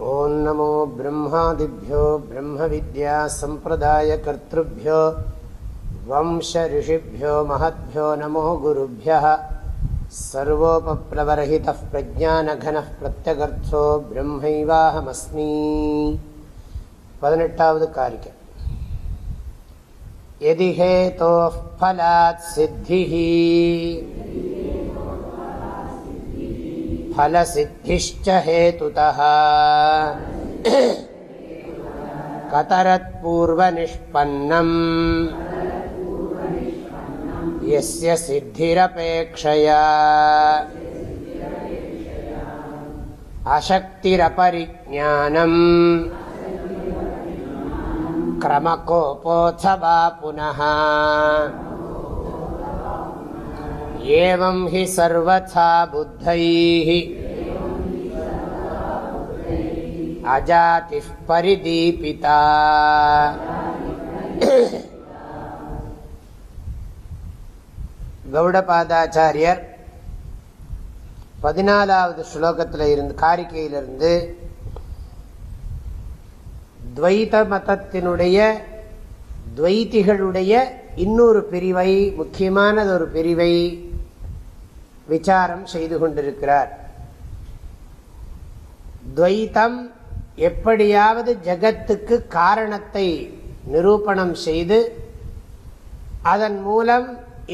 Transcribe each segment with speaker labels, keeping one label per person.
Speaker 1: ॐ नमो ब्रह्मादिभ्यो ब्रह्मविद्यासम्प्रदायकर्तृभ्यो वंशऋषिभ्यो महद्भ्यो नमो गुरुभ्यः सर्वोपप्लवरहितः प्रज्ञानघनः प्रत्यगर्थो ब्रह्मैवाहमस्मि। पदिनेटावद् कारिके। यदि हेतोः फलात् सिद्धिः फलसिद्धिश्च हेतुतः कतरत्पूर्वनिष्पन्नम् यस्य सिद्धिरपेक्षया अशक्तिरपरिज्ञानम् क्रमकोपोऽथवा पुनः एवं हि सर्वथा बुद्धैः अजातिः परिदीपिता கௌடபாதாச்சாரியர் பதினாலாவது ஸ்லோகத்தில் இருந்து காரிக்கையிலிருந்து துவைத மதத்தினுடைய துவைத்திகளுடைய இன்னொரு பிரிவை முக்கியமானது ஒரு பிரிவை விசாரம் செய்து கொண்டிருக்கிறார். துவைத்தம் எப்படியாவது ஜகத்துக்கு காரணத்தை நிரூபணம் செய்து அதன் மூலம்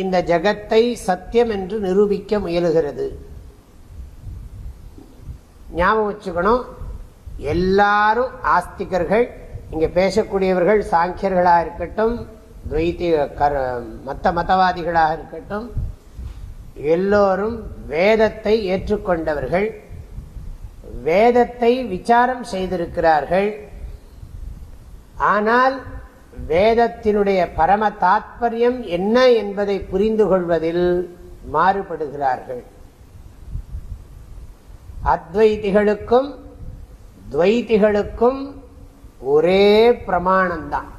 Speaker 1: இந்த ஜகத்தை சத்தியம் என்று நிரூபிக்க முயலுகிறது. ஞாபகம் வச்சுக்கணும் எல்லாரும் ஆஸ்திகர்கள் இங்கே பேசக்கூடியவர்கள் சாங்கியர்களாக இருக்கட்டும் துவைத்தி மற்ற மதவாதிகளாக இருக்கட்டும் எல்லோரும் வேதத்தை ஏற்றுக்கொண்டவர்கள். வேதத்தை விசாரம் செய்திருக்கிறார்கள். ஆனால் வேதத்தினுடைய பரம தாத்பரியம் என்ன என்பதை புரிந்து கொள்வதில் மாறுபடுகிறார்கள். அத்வைதிகளுக்கும் துவைதிகளுக்கும் ஒரே பிரமாணம்தான்.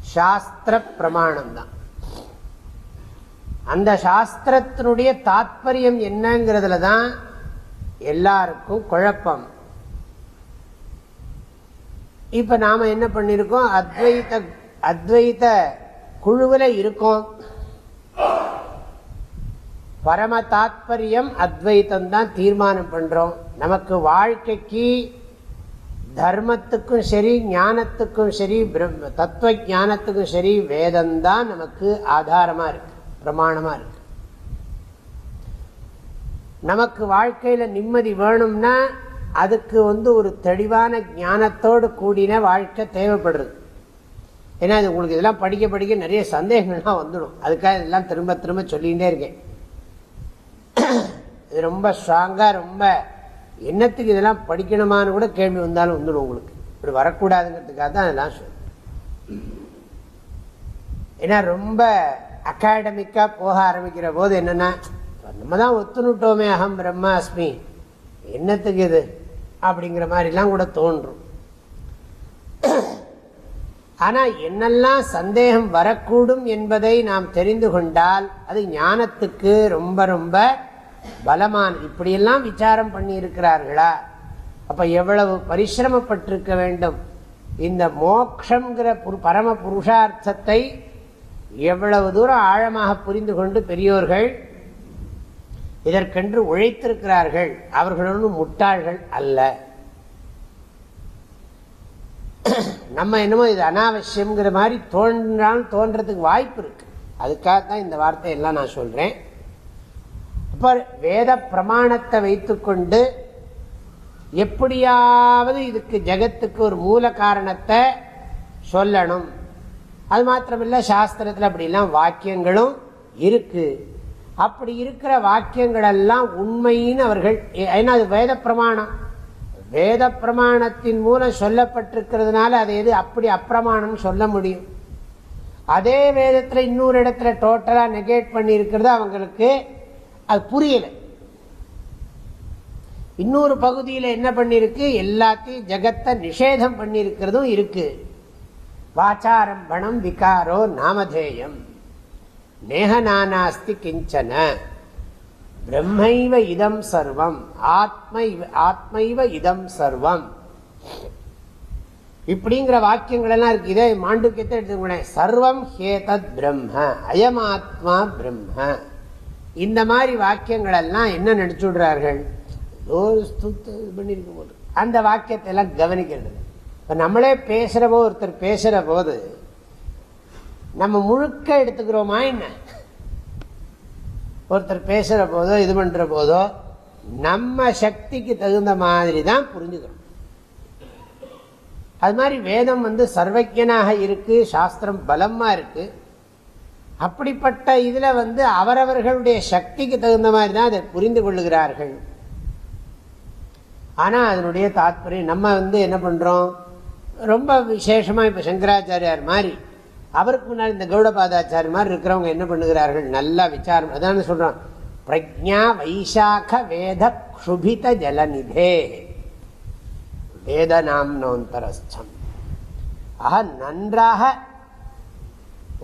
Speaker 1: சாஸ்திர பிரமாணம்தான். அந்த சாஸ்திரத்தினுடைய தாத்பரியம் என்னங்கிறதுல தான் எல்லாருக்கும் குழப்பம். இப்ப நாம என்ன பண்ணிருக்கோம்? அத்வைத அத்வைத குழுவில் இருக்கோம். பரம தாத்பரியம் அத்வைத்தம் தான் தீர்மானம் பண்றோம். நமக்கு வாழ்க்கைக்கு தர்மத்துக்கும் சரி ஞானத்துக்கும் சரி தத்துவ ஞானத்துக்கும் சரி வேதம் தான் நமக்கு ஆதாரமா இருக்கு. பிரமாணமாக இருக்கு. நமக்கு வாழ்க்கையில் நிம்மதி வேணும்னா அதுக்கு வந்து ஒரு தெளிவான ஞானத்தோடு கூடின வாழ்க்கை தேவைப்படுறது. ஏன்னா இது உங்களுக்கு இதெல்லாம் படிக்க படிக்க நிறைய சந்தேகங்கள்லாம் வந்துடும். அதுக்காக இதெல்லாம் திரும்ப திரும்ப சொல்லிகிட்டே இருக்கேன். இது ரொம்ப ஸ்ட்ராங்காக ரொம்ப என்னத்துக்கு இதெல்லாம் படிக்கணுமான்னு கூட கேள்வி வந்தாலும் வந்துடும் உங்களுக்கு. இப்படி வரக்கூடாதுங்கிறதுக்காக தான் அதெல்லாம் சொல். ஏன்னா ரொம்ப அகாடமிக்காக போக ஆரம்பிக்கிற போது என்னென்னா நம்ம தான் ஒத்துணுட்டோமே அகம் பிரம்மாஸ்மி. என்னத்துக்கு இது? அப்படிங்கிற மாதிரிலாம் கூட தோன்றும். ஆனால் என்னெல்லாம் சந்தேகம் வரக்கூடும் என்பதை நாம் தெரிந்து கொண்டால் அது ஞானத்துக்கு ரொம்ப ரொம்ப பலமான இப்படியெல்லாம் விசாரம் பண்ணியிருக்கிறார்களா? அப்போ எவ்வளவு பரிசிரமப்பட்டிருக்க வேண்டும்? இந்த மோக்ஷங்கிற பரம புருஷார்த்தத்தை எவ்வளவு தூரம் ஆழமாக புரிந்து கொண்டு பெரியோர்கள் இதற்கென்று உழைத்திருக்கிறார்கள் அவர்கள் முட்டாள்கள் அல்ல. நம்ம என்னமோ இது அனாவசியம்ங்கிற மாதிரி தோன்றால் தோன்றதுக்கு வாய்ப்பு இருக்கு. அதுக்காக தான் இந்த வார்த்தையெல்லாம் நான் சொல்றேன். அப்போ வேத பிரமாணத்தை வைத்துக்கொண்டு எப்படியாவது இதுக்கு ஜகத்துக்கு ஒரு மூல காரணத்தை சொல்லணும். அது மாத்திரமில்ல சாஸ்திரத்தில் அப்படிலாம் வாக்கியங்களும் இருக்கு. அப்படி இருக்கிற வாக்கியங்கள் எல்லாம் உண்மைன்னு அவர்கள் ஏன்னா அது வேத பிரமாணம். வேத பிரமாணத்தின் மூலம் சொல்லப்பட்டிருக்கிறதுனால அதை எது அப்படி அப்பிரமாணம் சொல்ல முடியும். அதே வேதத்தில் இன்னொரு இடத்துல டோட்டலாக நெகேட் பண்ணியிருக்கிறது அவங்களுக்கு அது புரியலை. இன்னொரு பகுதியில் என்ன பண்ணியிருக்கு? எல்லாத்தையும் ஜகத்தை நிஷேதம் பண்ணியிருக்கிறதும் இருக்குது வாச்சாரம்பணம் விகாரோ நாமதேயம். நேக நானாஸ்தி கிஞ்சன. பிரம்மைவ இதம் சர்வம். ஆத்மை ஆத்மைவ இதம் சர்வம். இப்படிங்கிற வாக்கியங்கள் எல்லாம் இருக்கு. இதே மாண்டுக்கியத்தை எடுத்துக்கோங்க சர்வம் ஹேதத் பிரம்ம. அயமாத்மா பிரம்ம. இந்த மாதிரி வாக்கியங்கள் எல்லாம் என்ன நினைச்சு விடுறார்கள்? பண்ணிருக்க போது. அந்த வாக்கியத்தை எல்லாம் கவனிக்கிறது. இப்போ நம்மளே பேசுற போது ஒருத்தர் பேசுகிற போது நம்ம முழுக்க எடுத்துக்கிறோமா என்ன? ஒருத்தர் பேசுற போதோ இது பண்ணுற போதோ நம்ம சக்திக்கு தகுந்த மாதிரி தான் புரிஞ்சுக்கிறோம். அது மாதிரி வேதம் வந்து சர்வஜனாக இருக்கு சாஸ்திரம் பலமாக இருக்கு. அப்படிப்பட்ட இதில் வந்து அவரவர்களுடைய சக்திக்கு தகுந்த மாதிரி தான் அதை புரிந்து கொள்ளுகிறார்கள். ஆனால் அதனுடைய தாத்பரியம் நம்ம வந்து என்ன பண்ணுறோம் ரொம்ப விசேஷமாக இப்போ சங்கராச்சாரியார் மாதிரி அவருக்கு முன்னாடி இந்த கௌடபாதாச்சாரி மாதிரி இருக்கிறவங்க என்ன பண்ணுகிறார்கள்? நல்லா விசாரம் அதான் சொல்கிறோம் பிரஜா வைசாக வேத க்ஷுபித ஜலநிதே. வேதநாம்னோந்தரஸ்தம் ஆக நன்றாக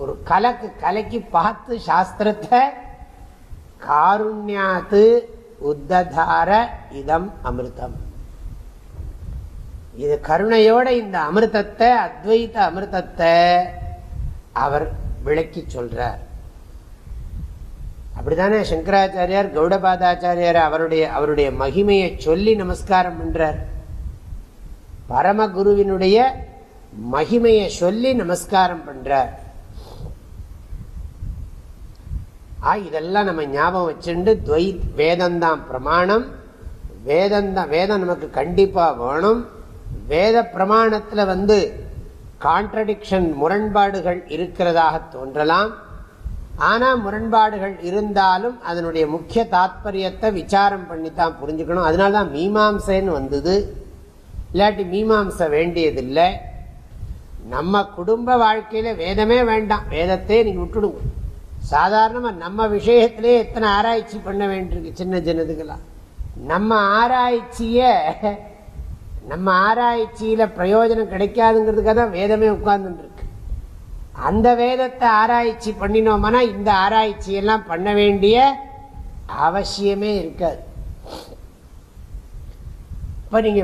Speaker 1: ஒரு கலக்கு கலக்கி பார்த்து சாஸ்திரத்தை காருண்யாத்து உத்ததார இதம் அமிர்தம். இது கருணையோட இந்த அமிர்தத்தை அத்வைத அமிர்தத்தை அவர் விளக்கி சொல்றார். அப்படித்தானே? சங்கராச்சாரியார் கௌடபாதாச்சாரியார் அவருடைய அவருடைய மகிமையை சொல்லி நமஸ்காரம் பண்றார். பரமகுருவினுடைய மகிமையை சொல்லி நமஸ்காரம் பண்றார். ஆ இதெல்லாம் நம்ம ஞாபகம் வச்சுட்டு துவை வேதம்தான் பிரமாணம். வேதந்தான் வேதம் நமக்கு கண்டிப்பாக வேணும். வேத பிரமாணத்தில் வந்து கான்ட்ரடிக்ஷன் முரண்பாடுகள் இருக்கிறதாக தோன்றலாம். ஆனால் முரண்பாடுகள் இருந்தாலும் அதனுடைய முக்கிய தாத்பரியத்தை விசாரம் பண்ணித்தான் புரிஞ்சுக்கணும். அதனால்தான் மீமாம்சைன்னு வந்தது. இல்லாட்டி மீமாம்சை வேண்டியதில்லை. நம்ம குடும்ப வாழ்க்கையில் வேதமே வேண்டாம். வேதத்தை நீங்கள் விட்டுடுங்க. சாதாரணமாக நம்ம விஷயத்திலே எத்தனை ஆராய்ச்சி பண்ண வேண்டியிருக்கு சின்ன ஜனதுக்கெல்லாம் நம்ம ஆராய்ச்சியை நம்ம ஆராய்ச்சியில பிரயோஜனம் கிடைக்காதுங்கிறதுக்காக தான் வேதமே உட்கார்ந்துருக்கு அந்த வேதத்தை ஆராய்ச்சி பண்ணினோம்னா இந்த ஆராய்ச்சி எல்லாம் பண்ண வேண்டிய அவசியமே இருக்காது. இப்ப நீங்க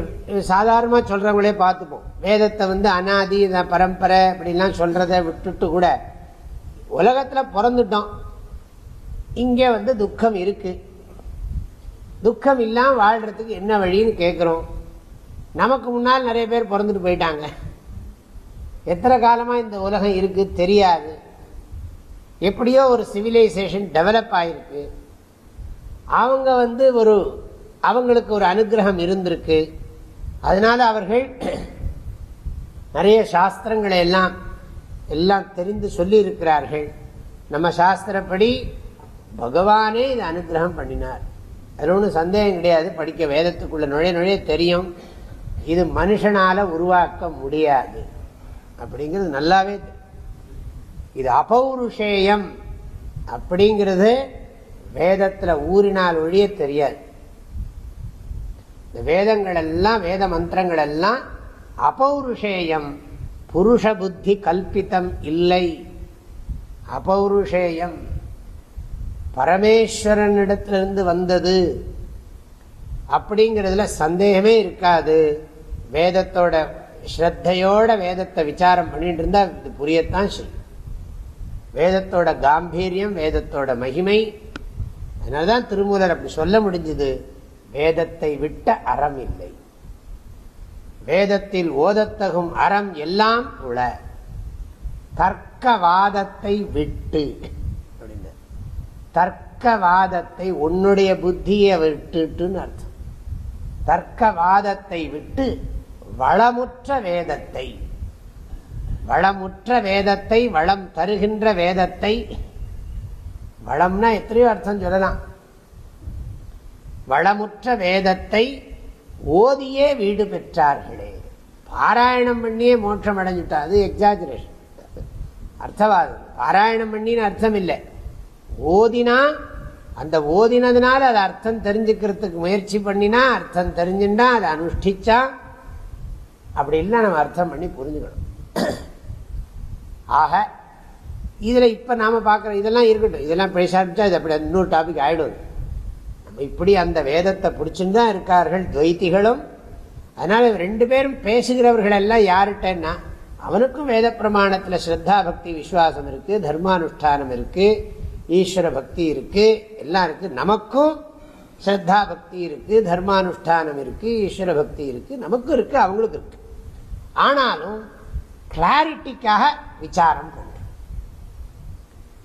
Speaker 1: சாதாரணமா சொல்றவங்களே பார்த்துப்போம். வேதத்தை வந்து அனாதி பரம்பரை அப்படிலாம் சொல்றதை விட்டுட்டு கூட உலகத்துல பிறந்துட்டோம். இங்க வந்து துக்கம் இருக்கு. துக்கம் இல்லாம வாழ்றதுக்கு என்ன வழின்னு கேட்கிறோம் நமக்கு முன்னால் நிறைய பேர் பிறந்துட்டு போயிட்டாங்க. எத்தனை காலமாக இந்த உலகம் இருக்குது தெரியாது. எப்படியோ ஒரு சிவிலைசேஷன் டெவலப் ஆகிருக்கு அவங்க வந்து ஒரு அவங்களுக்கு ஒரு அனுகிரகம் இருந்திருக்கு. அதனால் அவர்கள் நிறைய சாஸ்திரங்களை எல்லாம் எல்லாம் தெரிந்து சொல்லி இருக்கிறார்கள் நம்ம சாஸ்திரப்படி பகவானே இதை அனுகிரகம் பண்ணினார். அதில் ஒன்றும் சந்தேகம் கிடையாது. படிக்க வேதத்துக்குள்ள நுழைய நுழைய தெரியும். இது மனுஷனால் உருவாக்க முடியாது. அப்படிங்கிறது நல்லாவே இது அபௌருஷேயம் அப்படிங்கிறது வேதத்தில் ஊறினால் ஒழிய தெரியாது. இந்த வேதங்கள் எல்லாம் வேத மந்திரங்கள் எல்லாம் அபௌருஷேயம் புருஷ புத்தி கல்பித்தம் இல்லை. அபௌருஷேயம் பரமேஸ்வரனிடத்திலிருந்து வந்தது அப்படிங்கிறதுல சந்தேகமே இருக்காது. வேதத்தோட ஸ்ரத்தையோட வேதத்தை விசாரம் பண்ணிட்டு இருந்தா இது புரியத்தான் செய்யும். வேதத்தோட காம்பீரியம் வேதத்தோட மகிமை அதனாலதான் திருமூலர் அப்படி சொல்ல முடிஞ்சது. வேதத்தை விட்ட அறம் இல்லை. வேதத்தில் ஓதத்தகும் அறம் எல்லாம் உள. தர்க்கவாதத்தை விட்டு அப்படின்னு தர்க்கவாதத்தை உன்னுடைய புத்தியை விட்டுட்டுன்னு அர்த்தம். தர்க்கவாதத்தை விட்டு வளமுற்ற வேதத்தை. வளமுற்ற வேதத்தை வளம் தருகின்ற வேதத்தை. வளம்னா எத்தனையோ அர்த்தம் சொல்லலாம். வளமுற்ற வேதத்தை ஓதியே வீடு பெற்றார்களே. பாராயணம் பண்ணியே மோட்சம் அடைஞ்சுட்டா அது எக்ஸாஜுரேஷன் அர்த்தவாதம் பாராயணம் பண்ணின்னு அர்த்தம் இல்லை ஓதினா அந்த ஓதினதுனால அது அர்த்தம் தெரிஞ்சுக்கிறதுக்கு முயற்சி பண்ணினா அர்த்தம் தெரிஞ்சுட்டா அதை அனுஷ்டிச்சா அப்படி நம்ம அர்த்தம் பண்ணி புரிஞ்சுக்கணும். ஆக இதில் இப்போ நாம பார்க்குற இதெல்லாம் இருக்கட்டும். இதெல்லாம் பேச இது அப்படி இன்னொரு டாபிக் ஆகிடும் நம்ம இப்படி அந்த வேதத்தை பிடிச்சுன்னு தான் இருக்கார்கள் துவைத்திகளும். அதனால் ரெண்டு பேரும் பேசுகிறவர்கள் எல்லாம் யார்கிட்டன்னா அவனுக்கும் வேத பிரமாணத்தில் ஸ்ரத்தா பக்தி விசுவாசம் இருக்குது தர்மானுஷ்டானம் இருக்குது ஈஸ்வர பக்தி இருக்குது எல்லாம் இருக்குது நமக்கும் ஸ்ரத்தா பக்தி இருக்குது தர்மானுஷ்டானம் இருக்குது ஈஸ்வர பக்தி இருக்குது நமக்கும் இருக்குது அவங்களுக்கு இருக்குது ஆனாலும் கிளாரிட்டிக்காக விசாரம் பண்றோம்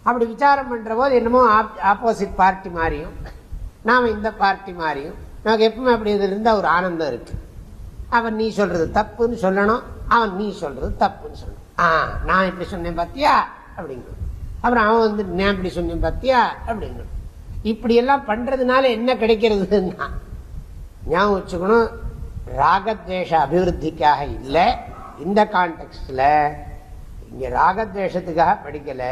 Speaker 1: அப்படி விசாரம் பண்ணுற போது என்னமோ ஆப்போசிட் பார்ட்டி மாதிரியும் நாம் இந்த பார்ட்டி மாதிரியும் நமக்கு எப்பவுமே அப்படி இதில் இருந்தால் ஒரு ஆனந்தம் இருக்குது அவன் நீ சொல்றது தப்புன்னு சொல்லணும் அவன் நீ சொல்கிறது தப்புன்னு சொல்லணும். ஆ நான் இப்படி சொன்னேன் பார்த்தியா அப்படிங்கணும் அப்புறம் அவன் வந்து நான் இப்படி சொன்னேன் பார்த்தியா அப்படிங்கணும் இப்படியெல்லாம் பண்ணுறதுனால என்ன கிடைக்கிறதுன்னா ஞாபகம் வச்சுக்கணும் ராகத்வேஷ அபிவிருத்திக்காக இல்லை. இந்த கான்டெக்ட்ல இங்கே ராகத்வேஷத்துக்காக படிக்கல.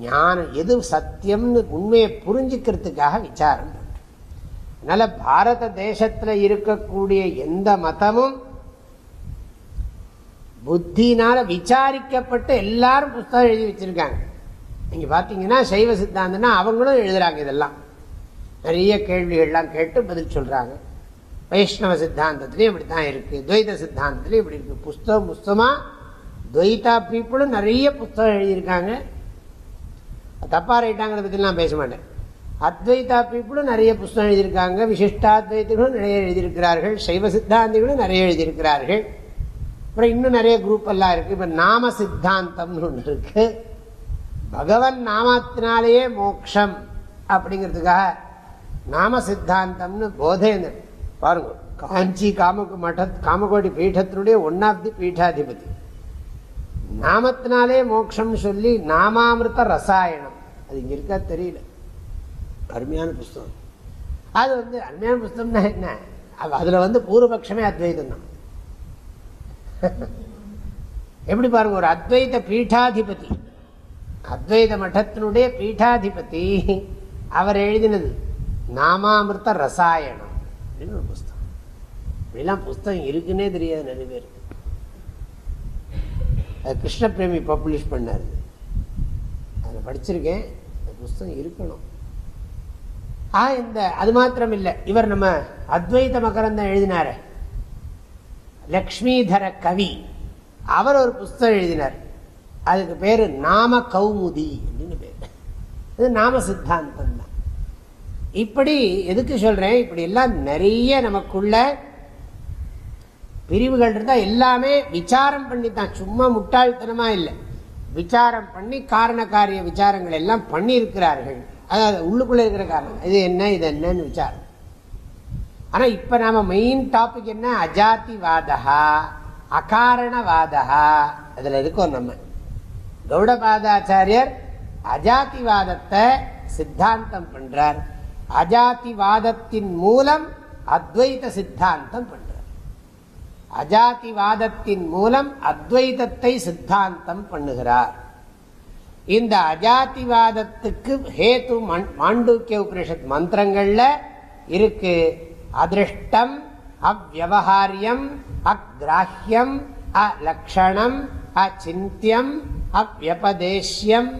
Speaker 1: ஞானம் எது சத்தியம்னு உண்மையை புரிஞ்சுக்கிறதுக்காக விசாரம் அதனால் அதனால பாரத தேசத்தில் இருக்கக்கூடிய எந்த மதமும் புத்தினால விசாரிக்கப்பட்டு எல்லாரும் புஸ்தகம் எழுதி வச்சிருக்காங்க. நீங்க பார்த்தீங்கன்னா சைவ சித்தாந்தம்னா அவங்களும் எழுதுறாங்க இதெல்லாம். நிறைய கேள்விகள்லாம் கேட்டு பதில் சொல்றாங்க. வைஷ்ணவ சித்தாந்தத்துலேயும் இப்படி தான் இருக்குது துவைத சித்தாந்தத்துலேயும் இப்படி இருக்குது புஸ்தகம் புஸ்தமாக துவைதா பீப்புளும் நிறைய புஸ்தகம் எழுதியிருக்காங்க. தப்பாக ரைட்டாங்கிறத பற்றிலாம் பேச மாட்டேன். அத்வைதா பீப்புளும் நிறைய புஸ்தகம் எழுதியிருக்காங்க. விசிஷ்டாத்வைத்திகளும் நிறைய எழுதியிருக்கிறார்கள். சைவ சித்தாந்திகளும் நிறைய எழுதியிருக்கிறார்கள். அப்புறம் இன்னும் நிறைய குரூப் எல்லாம் இருக்குது இப்போ நாம சித்தாந்தம்னு ஒன்று இருக்குது பகவன் நாமத்தினாலேயே மோக்ஷம் அப்படிங்கிறதுக்காக நாம சித்தாந்தம்னு போதேந்தர் பாருங்க காஞ்சி காம மட காமகோடி பீடத்தினுடைய ஒன் ஆஃப் தி பீடாதிபதி. நாமத்தினாலே மோட்சம் சொல்லி நாமாமிருத்த ரசாயனம். அது இங்க இருக்கா தெரியல. அருமையான புஸ்தகம். அது வந்து அருமையான புஸ்தகம்னா என்ன? அதுல வந்து பூர்வபக்ஷமே அத்வைதம் தான் எப்படி பாருங்க ஒரு அத்வைத பீட்டாதிபதி அத்வைத மட்டத்தினுடைய பீட்டாதிபதி அவர் எழுதினது நாமாமிருத்த ரசாயனம். அப்படின்னு ஒரு புஸ்தகம்? இப்படிலாம் புஸ்தகம் இருக்குன்னே தெரியாது நிறைய பேர் அது கிருஷ்ணபிரேமி பப்ளிஷ் பண்ணார். அதை படிச்சிருக்கேன். அந்த புஸ்தகம் இருக்கணும். ஆ இந்த அது மாத்திரம் இல்லை இவர் நம்ம அத்வைத மகரந்தம் எழுதினார். லக்ஷ்மிதர கவி. அவர் ஒரு புஸ்தகம் எழுதினார். அதுக்கு பேரு நாம கௌமுதி அப்படின்னு பேர். இது நாம சித்தாந்தம் தான் இப்படி எதுக்கு சொல்றேன்? இப்படி எல்லாம் நிறைய நமக்குள்ள பிரிவுகள் இருந்தா எல்லாமே விசாரம் பண்ணி தான் சும்மா முட்டாள்தனமா இல்லை. விசாரம் பண்ணி காரண காரிய விசாரங்கள் எல்லாம் பண்ணியிருக்கிறார்கள். அதாவது உள்ளுக்குள்ள இருக்கிற காரணம். இது என்ன இது என்னன்னு விசாரம். ஆனா இப்ப நாம மெயின் டாபிக் என்ன? அஜாதிவாதா அகாரணவாதா அதுல இருக்கோம் நம்ம. கௌடபாதாச்சாரியர் அஜாதிவாதத்தை சித்தாந்தம் பண்றார். அஜாதிவாதத்தின் மூலம் அத்வைத சித்தாந்தம் பண்றார் அஜாதிவாதத்தின் மூலம் அத்வைதத்தை சித்தாந்தம் பண்ணுகிறார். இந்த அஜாதிவாதத்துக்கு ஹேத்து மாண்டூக்கிய உபனிஷத் மந்திரங்கள்ல இருக்கு. அதிருஷ்டம் அவ்வகாரியம் அக்ராஹ்யம் அலக்ஷணம் அச்சிந்தியம் அவ்வபதேசியம்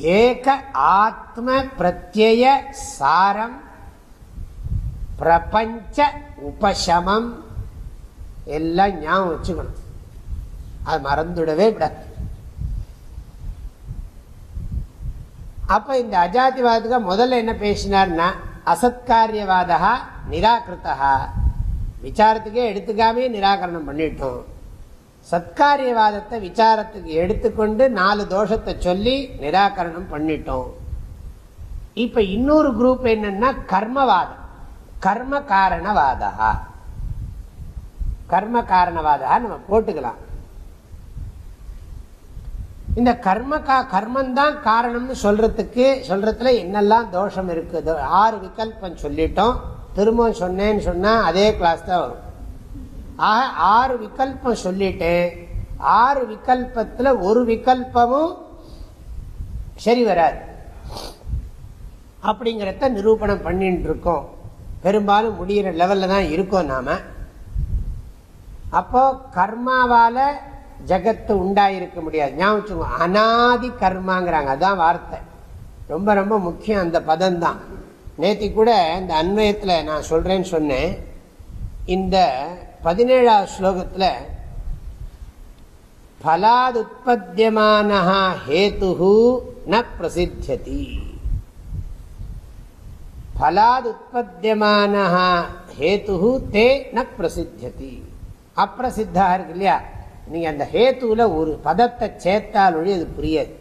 Speaker 1: ஏக ஆத்ம பிரத்யய சாரம் பிரபஞ்ச உபசமம். எல்லாம் ஞாபகம் வச்சுக்கணும். அது மறந்துடவே விடாது அப்ப இந்த அஜாதிவாதத்துக்கு முதல்ல என்ன பேசினார்னா அசத்காரியவாதா நிராகிருத்தா விசாரத்துக்கே எடுத்துக்காமே நிராகரணம் பண்ணிட்டோம். சத்காரியவாதத்தை விசாரத்துக்கு எடுத்துக்கொண்டு நாலு தோஷத்தை சொல்லி நிராகரணம் பண்ணிட்டோம். இப்ப இன்னொரு குரூப் என்னன்னா கர்மவாதம். கர்ம காரணவாதா கர்ம காரணவாதா நம்ம போட்டுக்கலாம். இந்த கர்ம கா கர்மந்தான் காரணம்னு சொல்றதுக்கு சொல்றதுல என்னெல்லாம் தோஷம் இருக்குது? ஆறு விகல்பம் சொல்லிட்டோம். திரும்ப சொன்னேன்னு சொன்னா அதே கிளாஸ் தான் வரும். ஆக ஆறு விகல்பம் சொல்லிட்டு ஆறு விகல்பத்தில் ஒரு விகல்பமும் சரி வராது. அப்படிங்கிறத நிரூபணம் பண்ணிட்டு இருக்கோம் பெரும்பாலும் முடிகிற லெவலில் தான் இருக்கோம் நாம். அப்போ கர்மாவால் ஜகத்து உண்டாயிருக்க முடியாது. ஞாபகம் அனாதி கர்மாங்கிறாங்க. அதுதான் வார்த்தை. ரொம்ப ரொம்ப முக்கியம் அந்த பதம் தான். கூட இந்த அன்வயத்தில் நான் சொல்கிறேன்னு சொன்னேன். இந்த பதினேழாவது ஸ்லோகத்தில் பலாதுற்பத்தியமான ஹேத்து ந பிரசித்தியதி பலாதுற்பத்தியமான ஹேத்து தே ந பிரசித்தியதி அப்பிரசித்தா இருக்கு இல்லையா? நீங்கள் அந்த ஹேத்துவில் ஒரு பதத்தை சேர்த்தால் ஒழி அது புரியாது.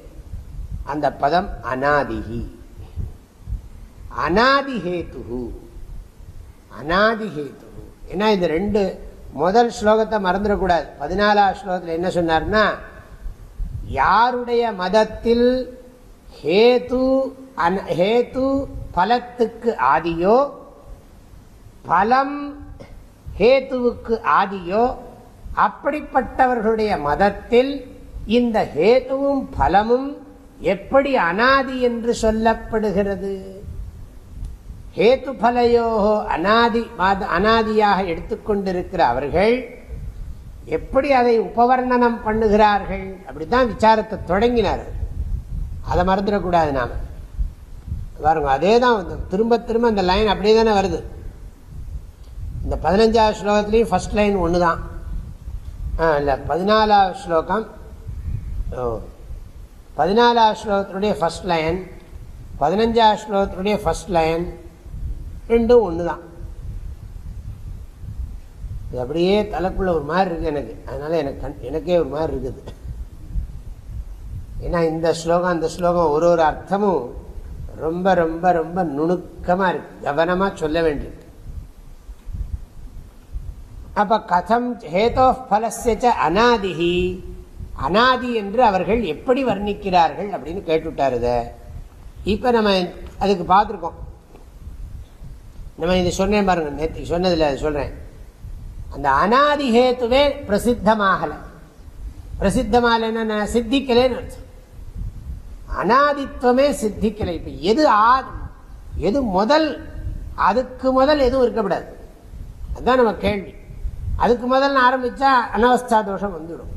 Speaker 1: அந்த பதம் அநாதிகி அநாதிஹேத்து அநாதிஹேத்து ஏன்னா இந்த ரெண்டு முதல் ஸ்லோகத்தை மறந்துடக்கூடாது. பதினாலாவது ஸ்லோகத்தில் என்ன சொன்னார்னா யாருடைய மதத்தில் ஹேது ஹேது பலத்துக்கு ஆதியோ பலம் ஹேத்துவுக்கு ஆதியோ அப்படிப்பட்டவர்களுடைய மதத்தில் இந்த ஹேத்துவும் பலமும் எப்படி அனாதி என்று சொல்லப்படுகிறது? ஹேத்து அனாதி மாத அனாதியாக எடுத்துக்கொண்டிருக்கிற அவர்கள் எப்படி அதை உபவர்ணனம் பண்ணுகிறார்கள் அப்படித்தான் விசாரத்தை தொடங்கினார்கள் அதை மறந்துடக்கூடாது நாம். பாருங்க அதே தான் திரும்ப திரும்ப அந்த லைன் அப்படியே தானே வருது. இந்த பதினஞ்சாவது ஸ்லோகத்துலேயும் ஃபர்ஸ்ட் லைன் ஒன்று தான் இல்லை பதினாலாவது ஸ்லோகம். ஓ பதினாலாவது ஸ்லோகத்தினுடைய ஃபர்ஸ்ட் லைன் பதினஞ்சாவது ஸ்லோகத்தினுடைய ஃபர்ஸ்ட் லைன் ரெண்டும் ஒன்று தான் இது அப்படியே தலைக்குள்ள ஒரு மாதிரி இருக்கு எனக்கு. அதனால எனக்கு எனக்கே ஒரு மாதிரி இருக்குது. ஏன்னா இந்த ஸ்லோகம் அந்த ஸ்லோகம் ஒரு ஒரு அர்த்தமும் ரொம்ப ரொம்ப ரொம்ப நுணுக்கமாக இருக்கு. கவனமாக சொல்ல வேண்டியிருக்கு. அப்ப கதம் ஹேதோ பலசிய அநாதிகி அனாதி என்று அவர்கள் எப்படி வர்ணிக்கிறார்கள் அப்படின்னு கேட்டுவிட்டார் இதை. இப்போ நம்ம அதுக்கு பார்த்துருக்கோம். நம்ம இது சொன்னேன் பாருங்க நேற்று சொன்னதில்ல அது சொல்கிறேன் அந்த அனாதி ஹேத்துவே பிரசித்தமாகலை. பிரசித்தமாகலைன்னா என்ன சித்திக்கலேன்னு அர்த்தம். அனாதித்வமே சித்திக்கலை. இப்போ எது ஆ எது முதல்? அதுக்கு முதல் எதுவும் இருக்கக்கூடாது. அதுதான் நம்ம கேள்வி. அதுக்கு முதல்ல ஆரம்பித்தா அனவஸ்தா தோஷம் வந்துடும்.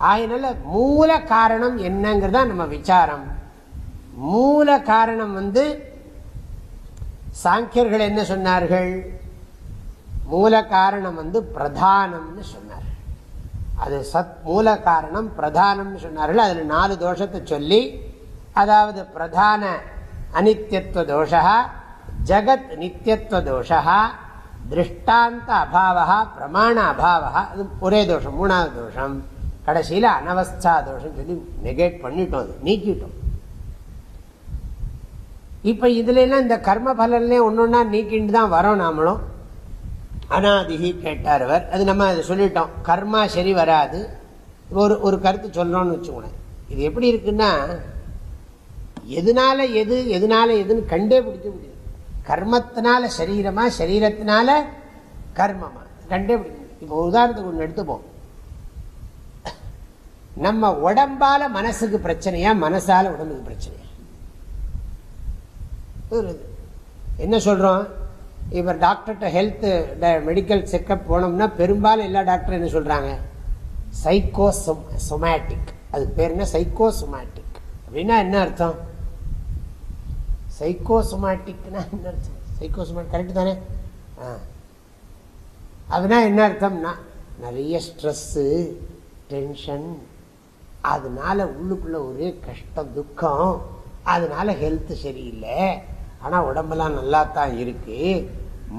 Speaker 1: ஆகினால மூல காரணம் என்னங்கிறதா நம்ம விசாரம். மூல காரணம் வந்து சாங்கியர்கள் என்ன சொன்னார்கள்? மூல காரணம் வந்து பிரதானம்னு சொன்னார் அது சத் மூல காரணம் பிரதானம்னு சொன்னார்கள். அதில் நாலு தோஷத்தை சொல்லி அதாவது பிரதான அனித்யத்துவ தோஷா ஜகத் நித்தியத்துவ தோஷா திருஷ்டாந்த அபாவா பிரமாண அபாவா அது ஒரே தோஷம் மூணாவது தோஷம். கடைசியில் அனவஸ்தா தோஷம் சொல்லி நெகேட் பண்ணிட்டோம் அது நீக்கிட்டோம். இப்போ இதுல எல்லாம் இந்த கர்ம பலன்லே ஒன்றா நீக்கிட்டு தான் வரோம் நாமளும். அனாதிகி கேட்டார் அவர். அது நம்ம அதை சொல்லிட்டோம். கர்மா சரி வராது. ஒரு ஒரு கருத்து சொல்றோம்னு வச்சுக்கோங்க இது எப்படி இருக்குன்னா எதனால எது எதனால எதுன்னு கண்டே பிடிக்க முடியாது. கர்மத்தினால சரீரமா சரீரத்தினால கர்மமா. கண்டே பிடிக்க முடியும் இப்போ உதாரணத்துக்கு ஒன்று எடுத்துப்போம். நம்ம உடம்பால மனசுக்கு பிரச்சனையா மனசால உடம்புக்கு பிரச்சனையா? என்ன சொல்கிறோம் இப்போ டாக்டர்கிட்ட ஹெல்த்து மெடிக்கல் செக்கப் போனோம்னா பெரும்பாலும் எல்லா டாக்டரும் என்ன சொல்கிறாங்க சைக்கோ சொமேட்டிக் அது பேர் என்ன? சைக்கோ சொமேட்டிக் அப்படின்னா என்ன அர்த்தம்? சைக்கோசோமாட்டிக்னா என்ன அர்த்தம்? சைக்கோசோமாட்டிக் கரெக்டு தானே? ஆ. அதுனா என்ன அர்த்தம்னா நிறைய ஸ்ட்ரெஸ்ஸு டென்ஷன் அதனால உள்ளுக்குள்ள ஒரே கஷ்டம் துக்கம் அதனால ஹெல்த் சரியில்லை. ஆனால் உடம்பெல்லாம் நல்லா தான் இருக்கு.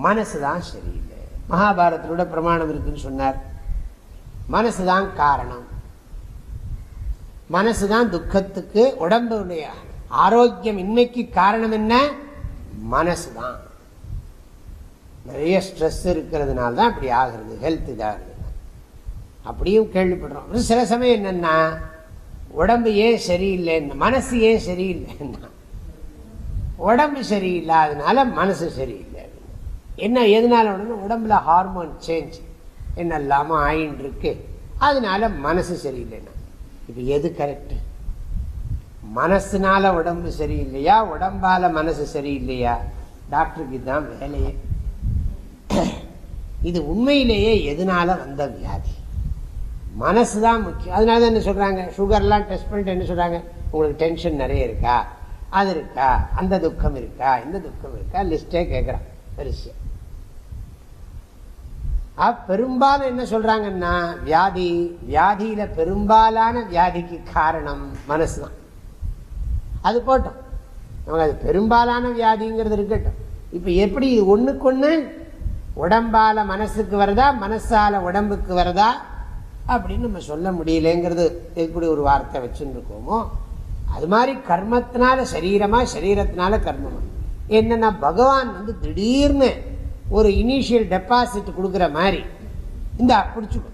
Speaker 1: மனசு தான் சரியில்லை. மகாபாரதத்தோட பிரமாணம் இருக்குன்னு சொன்னார். மனசு தான் காரணம். மனசு தான் துக்கத்துக்கு உடம்புடைய ஆரோக்கியம் இன்னைக்கு காரணம் என்ன? மனசு தான் நிறைய ஸ்ட்ரெஸ் இருக்கிறதுனால தான் அப்படி ஆகிறது ஹெல்த் இதாகுது. அப்படியும் கேள்விப்படுறோம். சில சமயம் என்னன்னா உடம்பு ஏன் சரியில்லைன்னு மனசு ஏன் சரியில்லைன்னா உடம்பு சரியில்லாதனால மனசு சரியில்லை. என்ன எதனால உடனே உடம்புல ஹார்மோன் சேஞ்ச் என்ன இல்லாமல் ஆயின்னு இருக்கு அதனால மனசு சரியில்லைன்னா. இப்போ எது கரெக்டு மனசுனால உடம்பு சரியில்லையா? உடம்பால மனசு சரியில்லையா? டாக்டருக்கு இதுதான் வேலையே. இது உண்மையிலேயே எதனால வந்த வியாதி? மனசு தான் முக்கியம். அதனால தான் என்ன சொல்கிறாங்க சுகர்லாம் டெஸ்ட் பண்ணிட்டு என்ன சொல்கிறாங்க உங்களுக்கு டென்ஷன் நிறைய இருக்கா? அது இருக்கா? அந்த துக்கம் இருக்கா? இந்த துக்கம் இருக்கா? லிஸ்டே கேட்கிறான் பெருசு. பெரும்பாலும் என்ன சொல்றாங்கன்னா வியாதி வியாதியில பெரும்பாலான வியாதிக்கு காரணம் மனசு தான் அது போட்டோம். நமக்கு அது பெரும்பாலான வியாதிங்கிறது இருக்கட்டும். இப்ப எப்படி ஒண்ணுக்கு ஒண்ணு உடம்பால மனசுக்கு வருதா மனசால உடம்புக்கு வருதா அப்படின்னு நம்ம சொல்ல முடியலங்கிறது எப்படி ஒரு வார்த்தை வச்சுருக்கோமோ அது மாதிரி கர்மத்தினால சரீரமா சரீரத்தினால கர்மமா. என்னன்னா பகவான் வந்து திடீர்னு ஒரு இனிஷியல் டெபாசிட் கொடுக்குற மாதிரி. இந்த பிடிச்சிக்கோ.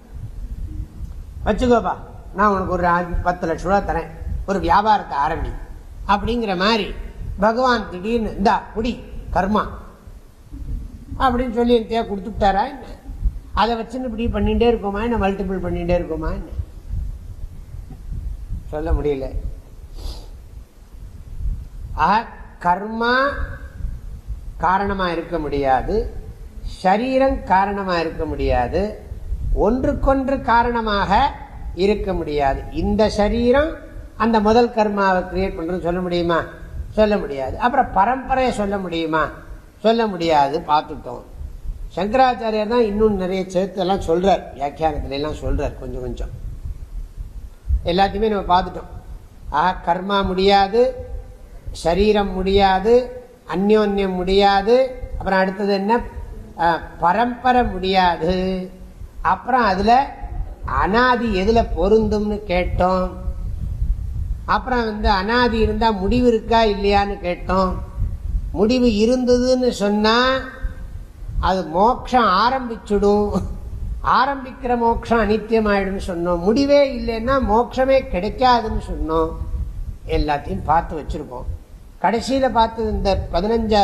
Speaker 1: வச்சுக்கோப்பா. நான் உனக்கு ஒரு பத்து லட்ச ரூபா தரேன். ஒரு வியாபாரத்தை ஆரம்பி. அப்படிங்கிற மாதிரி பகவான் திடீர்னு இந்தா குடி கர்மா. அப்படின்னு சொல்லி என் கொடுத்துட்டாரா என்ன? அதை வச்சுன்னு இப்படி பண்ணிட்டே இருக்கோமா என்ன? மல்டிபிள் பண்ணிட்டே இருக்கோமா என்ன? சொல்ல முடியல. கர்மா காரணமாக இருக்க முடியாது. சரீரம் காரணமாக இருக்க முடியாது. ஒன்றுக்கொன்று காரணமாக இருக்க முடியாது. இந்த சரீரம் அந்த முதல் கர்மாவை கிரியேட் பண்றது சொல்ல முடியுமா? சொல்ல முடியாது. அப்புறம் பரம்பரையை சொல்ல முடியுமா? சொல்ல முடியாது. பார்த்துட்டோம். சங்கராச்சாரியர் தான் இன்னும் நிறைய சேர்த்தெல்லாம் சொல்கிறார் வியாக்கியானத்துல எல்லாம் கொஞ்சம் கொஞ்சம். எல்லாத்தையுமே நம்ம பார்த்துட்டோம். ஆஹா கர்மா முடியாது. சரீரம் முடியாது அந்யோன்யம் முடியாது. அப்புறம் அடுத்தது என்ன? பரம்பரை முடியாது. அப்புறம் அதில் அனாதி எதில் பொருந்தும்னு கேட்டோம். அப்புறம் வந்து அனாதி இருந்தால் முடிவு இருக்கா இல்லையான்னு கேட்டோம். முடிவு இருந்ததுன்னு சொன்னால் அது மோட்சம் ஆரம்பிச்சுடும். ஆரம்பிக்கிற மோட்சம் அனித்தியமாயிடும் சொன்னோம். முடிவே இல்லைன்னா மோட்சமே கிடைக்காதுன்னு சொன்னோம். எல்லாத்தையும் பார்த்து வச்சுருக்கோம். கடைசியில் பார்த்து இந்த பதினஞ்சா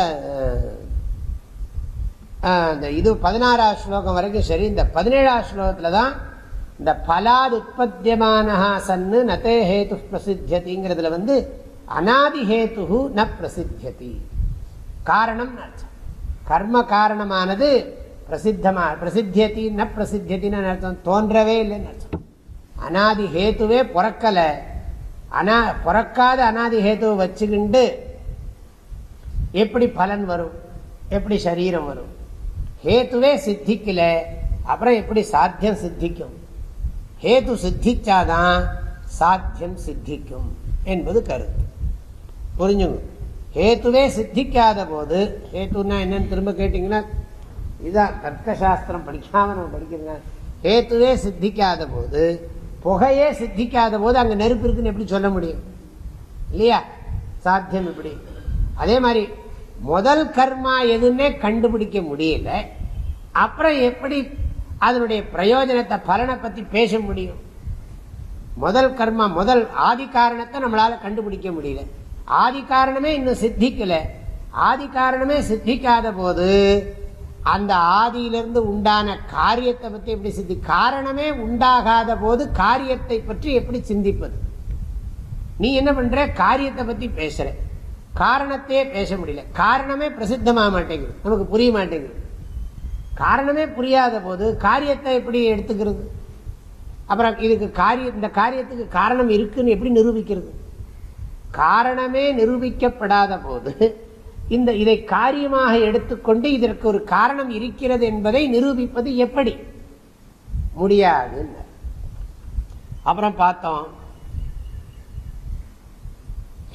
Speaker 1: இது பதினாறாவது ஸ்லோகம் வரைக்கும் சரி இந்த பதினேழாவது ஸ்லோகத்தில் தான் இந்த பலாது உற்பத்தியமானஹா சன்னு நத்தே ஹேத்து பிரசித்தியதிங்கிறதுல வந்து அனாதி ஹேத்து ந பிரசித்தியதி. காரணம் அர்த்தம். கர்ம காரணமானது பிரசித்தமா பிரசித்தியதி ந பிரசித்தியத்தின்னு அர்த்தம். தோன்றவே இல்லைன்னு அர்த்தம். அனாதி ஹேத்துவே பிறக்கலை. அனா பிறக்காத அனாதி ஹேத்துவை வச்சுக்கிண்டு எப்படி பலன் வரும்? எப்படி சரீரம் வரும்? ஹேத்துவே சித்திக்கல அப்புறம் எப்படி சாத்தியம் சித்திக்கும்? ஹேத்து சித்திச்சாதான் சாத்தியம் சித்திக்கும் என்பது கருத்து. புரிஞ்சுங்க? ஹேத்துவே சித்திக்காத போது ஹேத்துனா என்னன்னு திரும்ப கேட்டீங்கன்னா இதான் தர்க்கசாஸ்திரம் படிக்காம நம்ம படிக்கிறேன் ஹேத்துவே சித்திக்காத போது புகையே சித்திக்காத போது அங்கே நெருப்பு இருக்குன்னு எப்படி சொல்ல முடியும்? இல்லையா? சாத்தியம் இப்படி அதே மாதிரி முதல் கர்மா எதுன்னே கண்டுபிடிக்க முடியல. அப்புறம் எப்படி அதனுடைய பிரயோஜனத்தை பலனை பற்றி பேச முடியும்? முதல் கர்மா முதல் ஆதி காரணத்தை நம்மளால் கண்டுபிடிக்க முடியல. ஆதி காரணமே இன்னும் சித்திக்கலை. ஆதி காரணமே சித்திக்காத போது அந்த ஆதியிலிருந்து உண்டான காரியத்தை பற்றி எப்படி சித்தி காரணமே உண்டாகாத போது காரியத்தை பற்றி எப்படி சிந்திப்பது? நீ என்ன பண்ற? காரியத்தை பற்றி பேசுற. காரணத்தையே பேச முடியல. காரணமே பிரசித்தமாக மாட்டேங்குது நமக்கு புரிய மாட்டேங்குது காரணமே புரியாத போது காரியத்தை எப்படி எடுத்துக்கிறது? அப்புறம் இதுக்கு காரிய இந்த காரியத்துக்கு காரணம் இருக்குன்னு எப்படி நிரூபிக்கிறது? காரணமே நிரூபிக்கப்படாத போது இந்த இதை காரியமாக எடுத்துக்கொண்டு இதற்கு ஒரு காரணம் இருக்கிறது என்பதை நிரூபிப்பது எப்படி? முடியாது அப்புறம் பார்த்தோம்.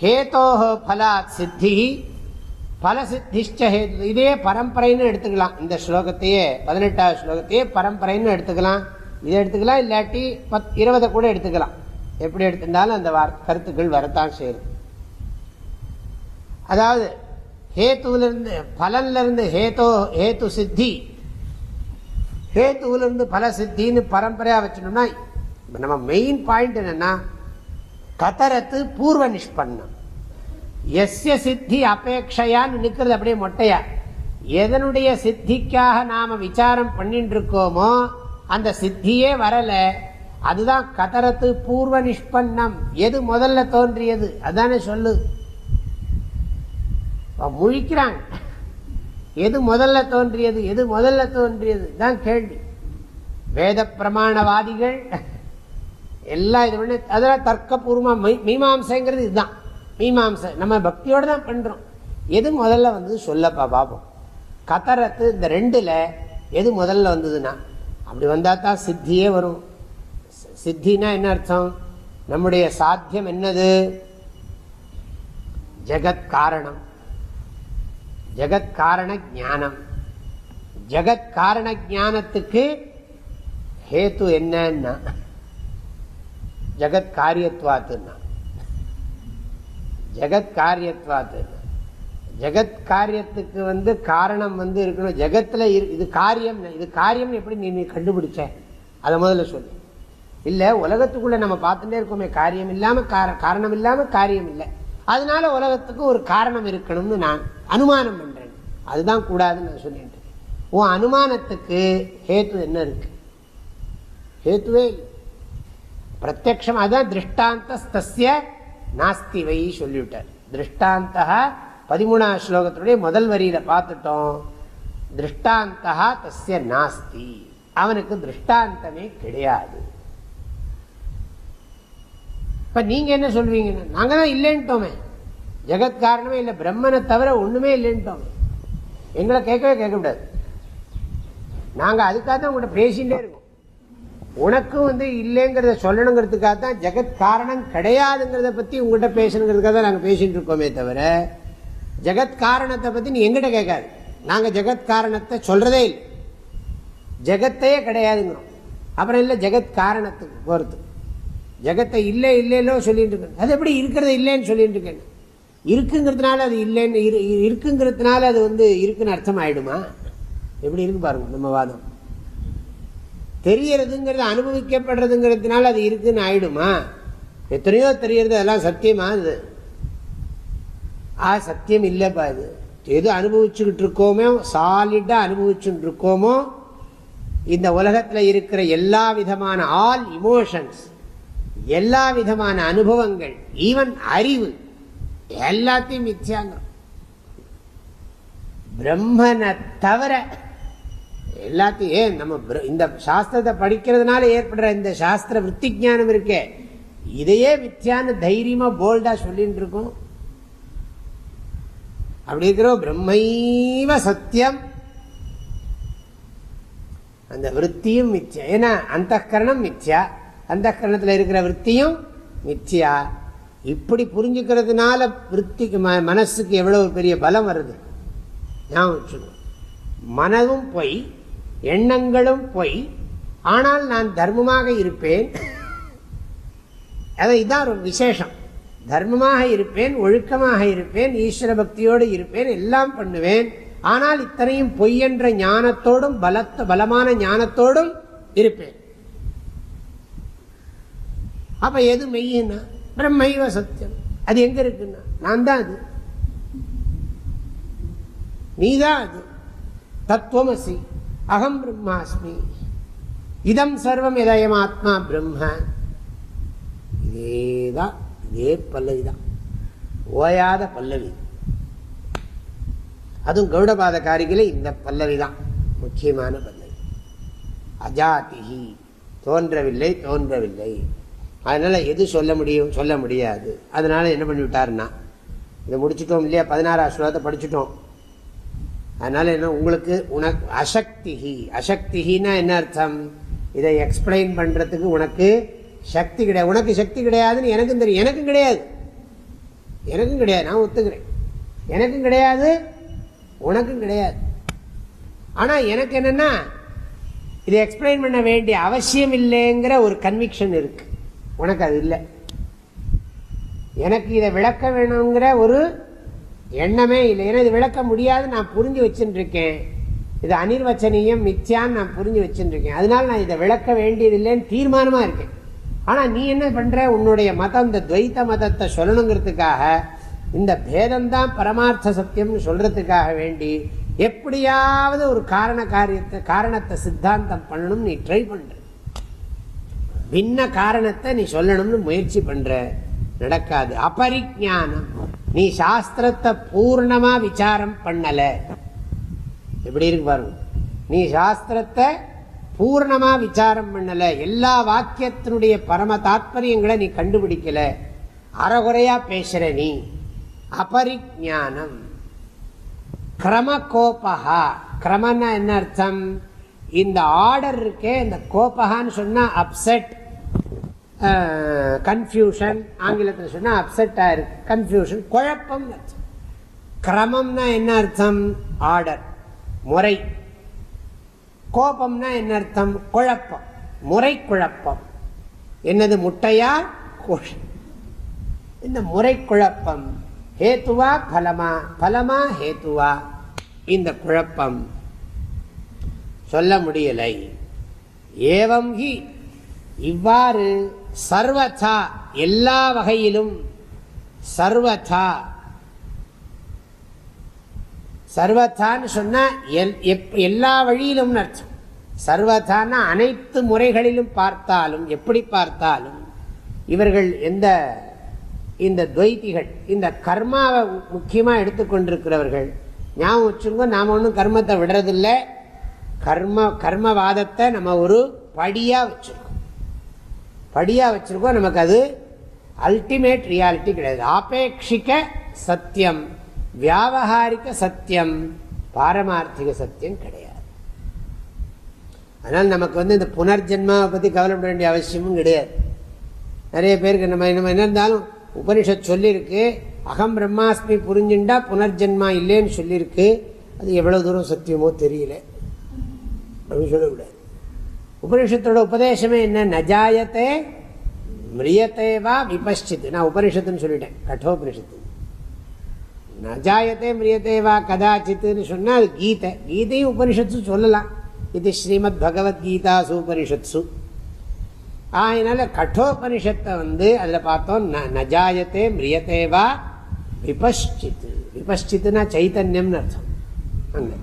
Speaker 1: ஹேதோஹோ பலாத் சித்தி பலசித்திஷ்ட ஹேது இதே பரம்பரைன்னு எடுத்துக்கலாம். இந்த ஸ்லோகத்தையே பதினெட்டாவது ஸ்லோகத்தையே பரம்பரைன்னு எடுத்துக்கலாம். இதை எடுத்துக்கலாம் இல்லாட்டி பத் இருபதை கூட எடுத்துக்கலாம். எப்படி எடுத்திருந்தாலும் அந்த கருத்துக்கள் வரத்தான் சேரும் அதாவது ஹேத்துவிலிருந்து பலன்ல இருந்து ஹேத்து சித்தி ஹேத்துவிலிருந்து பல சித்தின்னு பரம்பரையாக வச்சோம்னா நம்ம மெயின் பாயிண்ட் என்னென்னா கதரத்து பூர்வ நிஷ்பன்னம். எஸ்ய சித்தி அபேட்சையான்னு நிற்கிறது அப்படியே மொட்டையா. எதனுடைய சித்திக்காக நாம விசாரம் பண்ணிட்டு இருக்கோமோ அந்த சித்தியே வரல. அதுதான் கதரத்து பூர்வ நிஷ்பன்னம். எது முதல்ல தோன்றியது? அதானே சொல்லு. முழிக்கிறாங்க. எது முதல்ல தோன்றியது? எது முதல்ல தோன்றியது? தான் கேள்வி. வேத பிரமாணவாதிகள் எல்லாம் இது பண்ணி அதெல்லாம் தர்க்கபூர்வமா மீமாசைங்கிறது இதுதான். மீமாம்சை. நம்ம பக்தியோடு தான் பண்ணுறோம் எது முதல்ல வந்து சொல்லப்பா பார்ப்போம் கதரத்து இந்த ரெண்டில் எது முதல்ல வந்ததுன்னா அப்படி வந்தால் தான் சித்தியே வரும். சித்தினா என்ன அர்த்தம்? நம்முடைய சாத்தியம் என்னது? ஜெகத் காரணம். ஜெகத் காரண ஜானம் ஜெகத் காரண ஜானத்துக்கு ஹேத்து என்னன்னா ஜெகத் காரியத்வாத்துன்னா ஜெகத் காரியத்வாத்துன்னா ஜெகத் காரியத்துக்கு வந்து காரணம் வந்து இருக்கணும். ஜெகத்துல இது காரியம் இது காரியம் எப்படி நீ நீ கண்டுபிடிச்ச? அதை முதல்ல சொல்லு. இல்லை உலகத்துக்குள்ளே நம்ம பார்த்துட்டே இருக்கோமே காரியம் கார காரணம் இல்லாமல் காரியம் இல்லை. அதனால உலகத்துக்கு ஒரு காரணம் இருக்கணும்னு நான் அனுமானம் பண்ணுறேன் அதுதான் கூடாதுன்னு நான் சொல்லிட்டு உன் அனுமானத்துக்கு ஹேத்து என்ன இருக்கு? ஹேத்துவே பிரத்யக்ஷம் அதுதான் திருஷ்டாந்தஸ்திய நாஸ்தி வை சொல்லிவிட்டார் திருஷ்டாந்தா பதிமூணாம் ஸ்லோகத்துடைய முதல் வரியில பார்த்துட்டோம் திருஷ்டாந்தா தஸ்ய நாஸ்தி அவனுக்கு திருஷ்டாந்தமே கிடையாது இப்ப நீங்க என்ன சொல்வீங்க நாங்க தான் இல்லைன்ட்டோமே ஜெகத் காரணமே இல்லை பிரம்மனை தவிர ஒண்ணுமே இல்லைன்ட்டோமே எங்களை கேட்கவே கேட்க கூடாது நாங்க அதுக்காக தான் உங்கள்கிட்ட பேசிகிட்டே இருக்கோம் உனக்கும் வந்து இல்லைங்கிறத சொல்லணுங்கிறதுக்காக தான் ஜெகத் காரணம் கிடையாதுங்கிறத பத்தி உங்கள்கிட்ட பேசணுங்கிறதுக்காக தான் நாங்கள் பேசிட்டு இருக்கோமே தவிர ஜெகத் காரணத்தை பத்தி நீ எங்கிட்ட கேட்காது. நாங்கள் ஜெகத் காரணத்தை சொல்றதே இல்லை. ஜெகத்தையே கிடையாதுங்கிறோம். அப்புறம் இல்லை ஜெகத் காரணத்துக்கு போறது. ஜெகத்தை இல்லை இல்லைன்னோ சொல்லிட்டு இருக்கேன். அது எப்படி இருக்கிறத இல்லைன்னு சொல்லிட்டு இருக்கேன். இருக்குங்கிறதுனால அது இல்லைன்னு இருக்குங்கிறதுனால அது வந்து இருக்குன்னு அர்த்தம் ஆயிடுமா எப்படி இருக்கு பாருங்க நம்ம வாதம். தெரியறதுங்கிறது அனுபவிக்கப்படுறதுங்கிறதுனால அது இருக்குன்னு ஆயிடுமா? எத்தனையோ தெரியறது அதெல்லாம் சத்தியமா அது? ஆ சத்தியம் இல்லைப்பா அது. எது அனுபவிச்சுக்கிட்டு இருக்கோமோ சாலிடாக அனுபவிச்சுட்டு இருக்கோமோ இந்த உலகத்தில் இருக்கிற எல்லா விதமான ஆல் இமோஷன்ஸ் எல்லா விதமான அனுபவங்கள் ஈவன் அறிவு எல்லாத்தையும் மிச்சாங்க பிரம்மனை தவிர எல்லாத்தையும் ஏன் நம்ம இந்த சாஸ்திரத்தை படிக்கிறதுனால ஏற்படுற இந்த சாஸ்திர விற்பி ஜானம் இருக்கே. இதையே வித்தியான்னு தைரியமா போல்டா சொல்லிட்டு இருக்கும் அப்படி இருக்கிறோம். பிரம்மைவ சத்தியம். அந்த விற்த்தியும் மித்யா. ஏன்னா அந்த கரணம் மித்யா. அந்த கரணத்தில் இருக்கிற விற்த்தியும் மித்யா. இப்படி புரிஞ்சுக்கிறதுனால விற்த்திக்கு மனசுக்கு எவ்வளவு பெரிய பலம் வருது? ஞாபகம் மனதும் பொய் எண்ணங்களும் பொய். ஆனால் நான் தர்மமாக இருப்பேன். அதை இதான் விசேஷம். தர்மமாக இருப்பேன் ஒழுக்கமாக இருப்பேன் ஈஸ்வர பக்தியோடு இருப்பேன் எல்லாம் பண்ணுவேன். ஆனால் இத்தனையும் பொய் என்ற ஞானத்தோடும் பலத்த பலமான ஞானத்தோடும் இருப்பேன். அப்ப எது மெய்யினா? பிரம்மைவ சத்தியம். அது எங்க இருக்குன்னா? நான் தான் அது. நீதான் அது. தத்துவமசி அகம் பிரம்மாஸ்மி. இதம் சர்வம் இதயம் ஆத்மா பிரம்ம. இதேதான் இதே பல்லவிதான். ஓயாத பல்லவி. அதுவும் கௌடபாத காரிகளே இந்த பல்லவி தான் முக்கியமான பல்லவி. அஜாதிஹி. தோன்றவில்லை தோன்றவில்லை. அதனால எது சொல்ல முடியும் சொல்ல முடியாது. அதனால என்ன பண்ணிவிட்டாருன்னா இதை முடிச்சுட்டோம் இல்லையா? பதினாறாம் ஸ்லோகத்தை படிச்சுட்டோம். அதனால என்ன உங்களுக்கு உனக்கு அசக்திகி. அசக்திகின்னா என்ன அர்த்தம்? இதை எக்ஸ்பிளைன் பண்றதுக்கு உனக்கு சக்தி கிடையாது. உனக்கு சக்தி கிடையாதுன்னு எனக்கும் தெரியும். எனக்கும் கிடையாது. எனக்கும் கிடையாது. நான் ஒத்துக்கிறேன். எனக்கும் கிடையாது உனக்கும் கிடையாது. ஆனா எனக்கு என்னன்னா இதை எக்ஸ்பிளைன் பண்ண வேண்டிய அவசியம் இல்லைங்கிற ஒரு கன்விக்ஷன் இருக்கு. உனக்கு அது இல்லை. எனக்கு இதை விளக்க வேணுங்கிற ஒரு எண்ணமே இல்லை. ஏன்னா இது விளக்க முடியாது நான் புரிஞ்சு வச்சுருக்கேன் இருக்கேன் இது அனிர்வச்சனீயம் மிச்சியான்னு நான் புரிஞ்சு வச்சுருக்கேன் அதனால நான் இதை விளக்க வேண்டியதில்லைன்னு தீர்மானமாக இருக்கேன். ஆனால் நீ என்ன பண்ணுற உன்னுடைய மதம் இந்த துவைத்த மதத்தை சொல்லணுங்கிறதுக்காக இந்த பேதம்தான் பரமார்த்த சத்தியம்னு சொல்கிறதுக்காக வேண்டி எப்படியாவது ஒரு காரண காரியத்தை காரணத்தை சித்தாந்தம் பண்ணணும் நீ ட்ரை பண்ணுற பின்ன காரணத்தை நீ சொல்லணும்னு முயற்சி பண்ணுற நடக்காது. அபரிஜானம். நீ சாஸ்திரத்தை பூர்ணமா விசாரம் பண்ணல. எப்படி இருக்கு பாருங்க. நீ சாஸ்திரத்தை பூர்ணமா விசாரம் பண்ணல. எல்லா வாக்கியத்தினுடைய பரம தாத்பரியங்களை நீ கண்டுபிடிக்கல. அறகுறையா பேசுற நீ. அபரிஜானம். கிரம கோபகா கிரமன்னா என்ன அர்த்தம்? இந்த ஆர்டர் இருக்கே இந்த கோபகான்னு சொன்னா அப்செட் கன்ஃபியூஷன் ஆங்கிலத்தில் சொன்னால் அப்செட் ஆயிருக்கு கன்ஃபியூஷன் குழப்பம் கிரமம்னா என்ன அர்த்தம்? ஆர்டர் முறை. கோபம்னா என்ன அர்த்தம்? குழப்பம். முறை குழப்பம். என்னது முட்டையா? இந்த முறை குழப்பம் ஹேத்துவா பலமா? பலமா ஹேத்துவா? இந்த குழப்பம். சொல்ல முடியலை. ஏவம் ஹி. இவ்வாறு சர்வதா எல்லா வகையிலும் சர்வதா. சர்வதான்னு சொன்னா எல்லா வழியிலும் அர்த்தம். சர்வதான அனைத்து முறைகளிலும் பார்த்தாலும் எப்படி பார்த்தாலும் இவர்கள் எந்த இந்த துவைத்திகள் இந்த கர்மாவை முக்கியமாக எடுத்துக்கொண்டிருக்கிறவர்கள் ஞாபகம் வச்சுங்க நாம் ஒன்றும் கர்மத்தை விடுறதில்லை. கர்ம கர்மவாதத்தை நம்ம ஒரு படியாக வச்சுருக்கோம் படியாக வச்சுருக்கோம் நமக்கு அது அல்டிமேட் ரியாலிட்டி கிடையாது. ஆபேட்சிக்க சத்தியம் வியாபகாரிக்க சத்தியம் பாரமார்த்திக சத்தியம் கிடையாது. அதனால் நமக்கு வந்து இந்த புனர்ஜென்மாவை பற்றி கவலைப்பட வேண்டிய அவசியமும் கிடையாது. நிறைய பேருக்கு நம்ம நம்ம என்ன இருந்தாலும் உபனிஷத் சொல்லியிருக்கு அகம் பிரம்மாஸ்மி புரிஞ்சுண்டா புனர்ஜென்மா இல்லைன்னு சொல்லியிருக்கு. அது எவ்வளோ தூரம் சத்தியமோ தெரியல. அப்படின்னு சொல்லக்கூடாது. உபனிஷத்தோட உபதேசமே என்ன நஜாயத்தே மிரியத்தேவா விபஷ்சித்து நான் உபனிஷத்துன்னு சொல்லிட்டேன் கட்டோபனிஷத்து நஜாயத்தே மிரியத்தேவா கதாச்சித்துன்னு சொன்னால் அது கீதை கீதையும் உபனிஷத்து சொல்லலாம் இது ஸ்ரீமத் பகவத்கீதாசு உபனிஷத்சு அதனால கட்டோபனிஷத்தை வந்து அதில் பார்த்தோம் நஜாயத்தே மிரியத்தேவா விபஷ்சித்து விபஷ்சித்துனா சைத்தன்யம்னு அர்த்தம் அங்க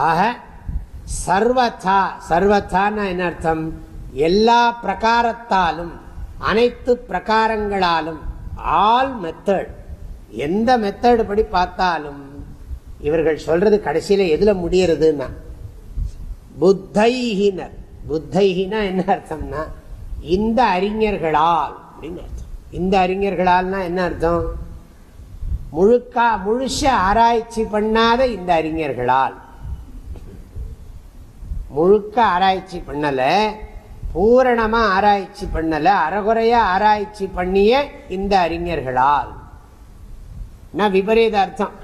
Speaker 1: ஆக சர்வதா சர்வதான்னா என்ன அர்த்தம்? எல்லா பிரகாரத்தாலும் அனைத்து பிரகாரங்களாலும் ஆல் மெத்தட் எந்த மெத்தடு படி பார்த்தாலும் இவர்கள் சொல்றது கடைசியில எதுல முடியறதுன்னா புத்தைஹினர் புத்தைஹினா என்ன அர்த்தம்னா இந்த அறிஞர்களால் அப்படின்னு அர்த்தம். இந்த அறிஞர்களால்னா என்ன அர்த்தம்? முழுக்கா முழுச ஆராய்ச்சி பண்ணாத இந்த அறிஞர்களால். முழுக்க ஆராய்ச்சி பண்ணலை பூரணமாக ஆராய்ச்சி பண்ணலை அறகுறையாக ஆராய்ச்சி பண்ணிய இந்த அறிஞர்களால். விபரீத அர்த்தம்?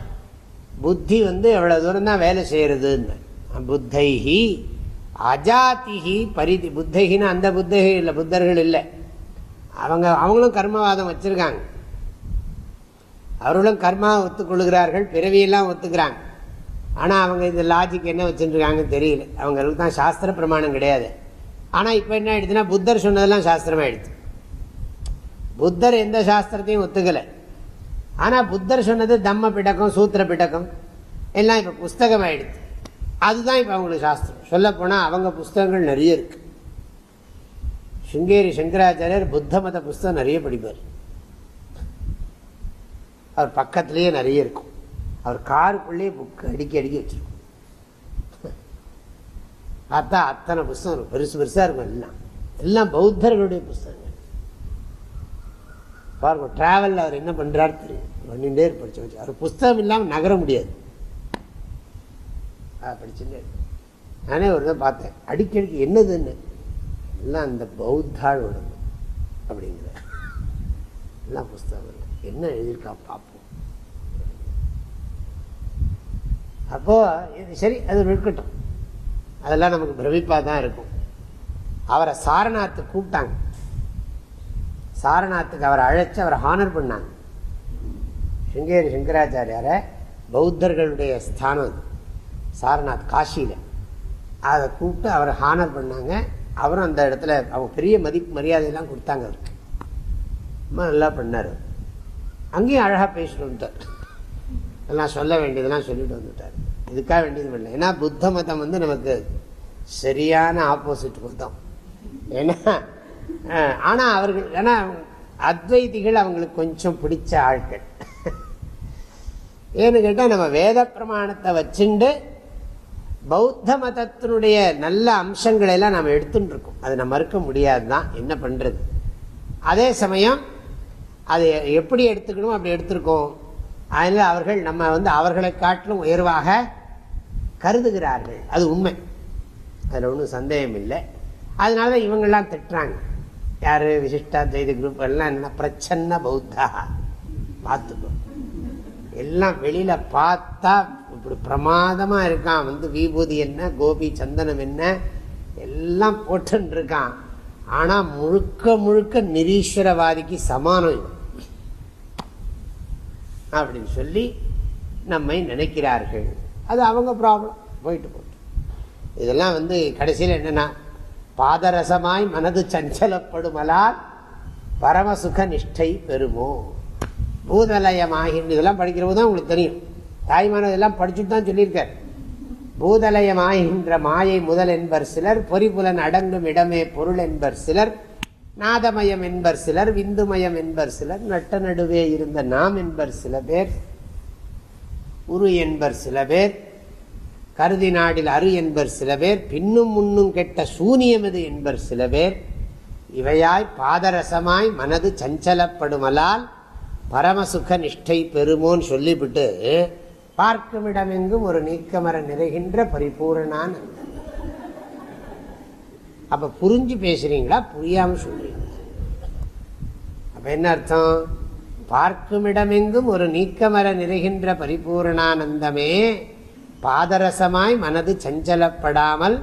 Speaker 1: புத்தி வந்து எவ்வளோ தூரம் தான் வேலை செய்கிறதுன்னு புத்தைஹி அஜாத்திகி பரிதி புத்தைகின்னு அந்த புத்தகி இல்லை புத்தர்கள் இல்லை. அவங்க அவங்களும் கர்மவாதம் வச்சுருக்காங்க. அவர்களும் கர்மா ஒத்துக்கொள்கிறார்கள் பிறவியெல்லாம் ஒத்துக்கிறாங்க. ஆனால் அவங்க இந்த லாஜிக் என்ன வச்சுருக்காங்கன்னு தெரியல. அவங்களுக்கு தான் சாஸ்திர பிரமாணம் கிடையாது. ஆனால் இப்போ என்ன ஆயிடுச்சுன்னா புத்தர் சொன்னதெல்லாம் சாஸ்திரமாக ஆயிடுச்சு புத்தர் எந்த சாஸ்திரத்தையும் ஒத்துக்கலை. ஆனால் புத்தர் சொன்னது தம்ம பிடக்கம் சூத்திர பிடக்கம் எல்லாம் இப்போ புஸ்தகம் ஆயிடுச்சு அதுதான் இப்போ அவங்களுக்கு சாஸ்திரம். சொல்லப்போனால் அவங்க புஸ்தகங்கள் நிறைய இருக்கு. சுங்கேரி சங்கராச்சாரியர் புத்த மத புஸ்தகம் நிறைய படிப்பார். அவர் பக்கத்துலேயே நிறைய இருக்கும். அவர் காருக்குள்ளேயே புக்கு அடிக்கி அடிக்கி வச்சிருக்கோம். பார்த்தா அத்தனை புஸ்தகம் பெருசு பெருசாக இருக்கும் எல்லாம். எல்லாம் பௌத்தர்களுடைய புஸ்தகங்கள். பாருங்க ட்ராவலில் அவர் என்ன பண்ணுறாரு தெரியும்? பண்ணிகிட்டே படிச்சு வச்சு அவர் புஸ்தகம் இல்லாமல் நகர முடியாது. படிச்சுட்டே நானே ஒரு தான் பார்த்தேன். அடிக்கடிக்கு என்னதுன்னு எல்லாம் அந்த பௌத்தாளோட அப்படிங்கிற எல்லாம் புஸ்தகம் என்ன எழுதியிருக்கா? பார்ப்போம் அப்போ சரி அது இருக்கட்டும் அதெல்லாம் நமக்கு பிரமிப்பாக தான் இருக்கும். அவரை சாரநாத்து கூப்பிட்டாங்க. சாரநாத்துக்கு அவரை அழைச்சி அவரை ஹானர் பண்ணாங்க. சிங்கேரி சங்கராச்சாரியாரை பௌத்தர்களுடைய ஸ்தானம் அது. சாரநாத் காஷியில் அதை கூப்பிட்டு அவரை ஹானர் பண்ணாங்க. அவரும் அந்த இடத்துல அவங்க பெரிய மதிப்பு மரியாதையெல்லாம் கொடுத்தாங்க அவருக்கு. ரொம்ப நல்லா பண்ணார். அங்கேயும் அழகாக பேசிட்டு வந்துட்டார் எல்லாம் சொல்ல வேண்டியதெல்லாம் சொல்லிட்டு வந்துட்டார். இதுக்காக வேண்டியது பண்ணல ஏன்னா புத்த மதம் வந்து நமக்கு சரியான ஆப்போசிட் மதம் ஏன்னா ஆனால் அவர்கள் ஏன்னா அத்வைதிகள் அவங்களுக்கு கொஞ்சம் பிடிச்ச ஆட்கள். ஏன்னு கேட்டால் நம்ம வேத பிரமாணத்தை வச்சுண்டு பௌத்த மதத்தினுடைய நல்ல அம்சங்களை எல்லாம் நம்ம எடுத்துட்டு இருக்கோம் அதை நம்ம மறுக்க முடியாது தான் என்ன பண்ணுறது அதே சமயம் அதை எப்படி எடுத்துக்கணும் அப்படி எடுத்திருக்கோம். அதனால் அவர்கள் நம்ம வந்து அவர்களை காட்டிலும் உயர்வாக கருதுகிறார்கள். அது உண்மை. அதில் ஒன்றும் சந்தேகம் இல்லை. அதனால தான் இவங்கெல்லாம் திட்டுறாங்க. யார்? விசிஷ்டா ஜெய்த குரூப் எல்லாம் என்ன பிரச்சன்ன பௌத்தா. பார்த்துக்கோ. எல்லாம் வெளியில் பார்த்தா இப்படி பிரமாதமாக இருக்கான். வந்து விபூதி என்ன கோபி சந்தனம் என்ன எல்லாம் போட்டுருக்கான் ஆனால் முழுக்க முழுக்க நிரீஸ்வரவாதிக்கு சமானம் அப்படின்னு சொல்லி நம்மை நினைக்கிறார்கள். அது அவங்க ப்ராப்ளம் போயிட்டு போட்டு இதெல்லாம் வந்து கடைசியில் என்னென்னா பாதரசமாய் மனது சஞ்சலப்படுமலால் பரமசுக நிஷ்டை பெறுமோ? பூதலயமாகின்ற இதெல்லாம் படிக்கிற போது தான் உங்களுக்கு தெரியும். தாய்மானது இதெல்லாம் படிச்சுட்டு தான் சொல்லியிருக்கார். பூதலயமாகின்ற மாயை முதல் என்பர் சிலர் பொறிபுலன் அடங்கும் இடமே பொருள் என்பர் சிலர் நாதமயம் என்பர் சிலர் விந்துமயம் என்பர் சிலர் நட்ட நடுவே இருந்த நாம் என்பர் சில பேர் உரு என்பர் சில பேர் கருதி நாடில் அரு என்பர் சில பேர் பின்னும் முன்னும் கெட்ட சூனியமது என்பர் சில பேர் இவையாய் பாதரசமாய் மனது சஞ்சலப்படுமலால் பரமசுக நிஷ்டை பெறுமோன்னு சொல்லிவிட்டு பார்க்கும் இடமெங்கும் ஒரு நீக்கமர நிறைகின்ற பரிபூரணான் அப்போ புரிஞ்சு பேசுகிறீங்களா புரியாமல் சொல்கிறீங்களா அப்போ என்ன அர்த்தம்? பார்க்குமிடமெங்கும் ஒரு நீக்கமர நிறைகின்ற பரிபூரணானந்தமே பாதரசமாய் மனது சஞ்சலப்படாமல்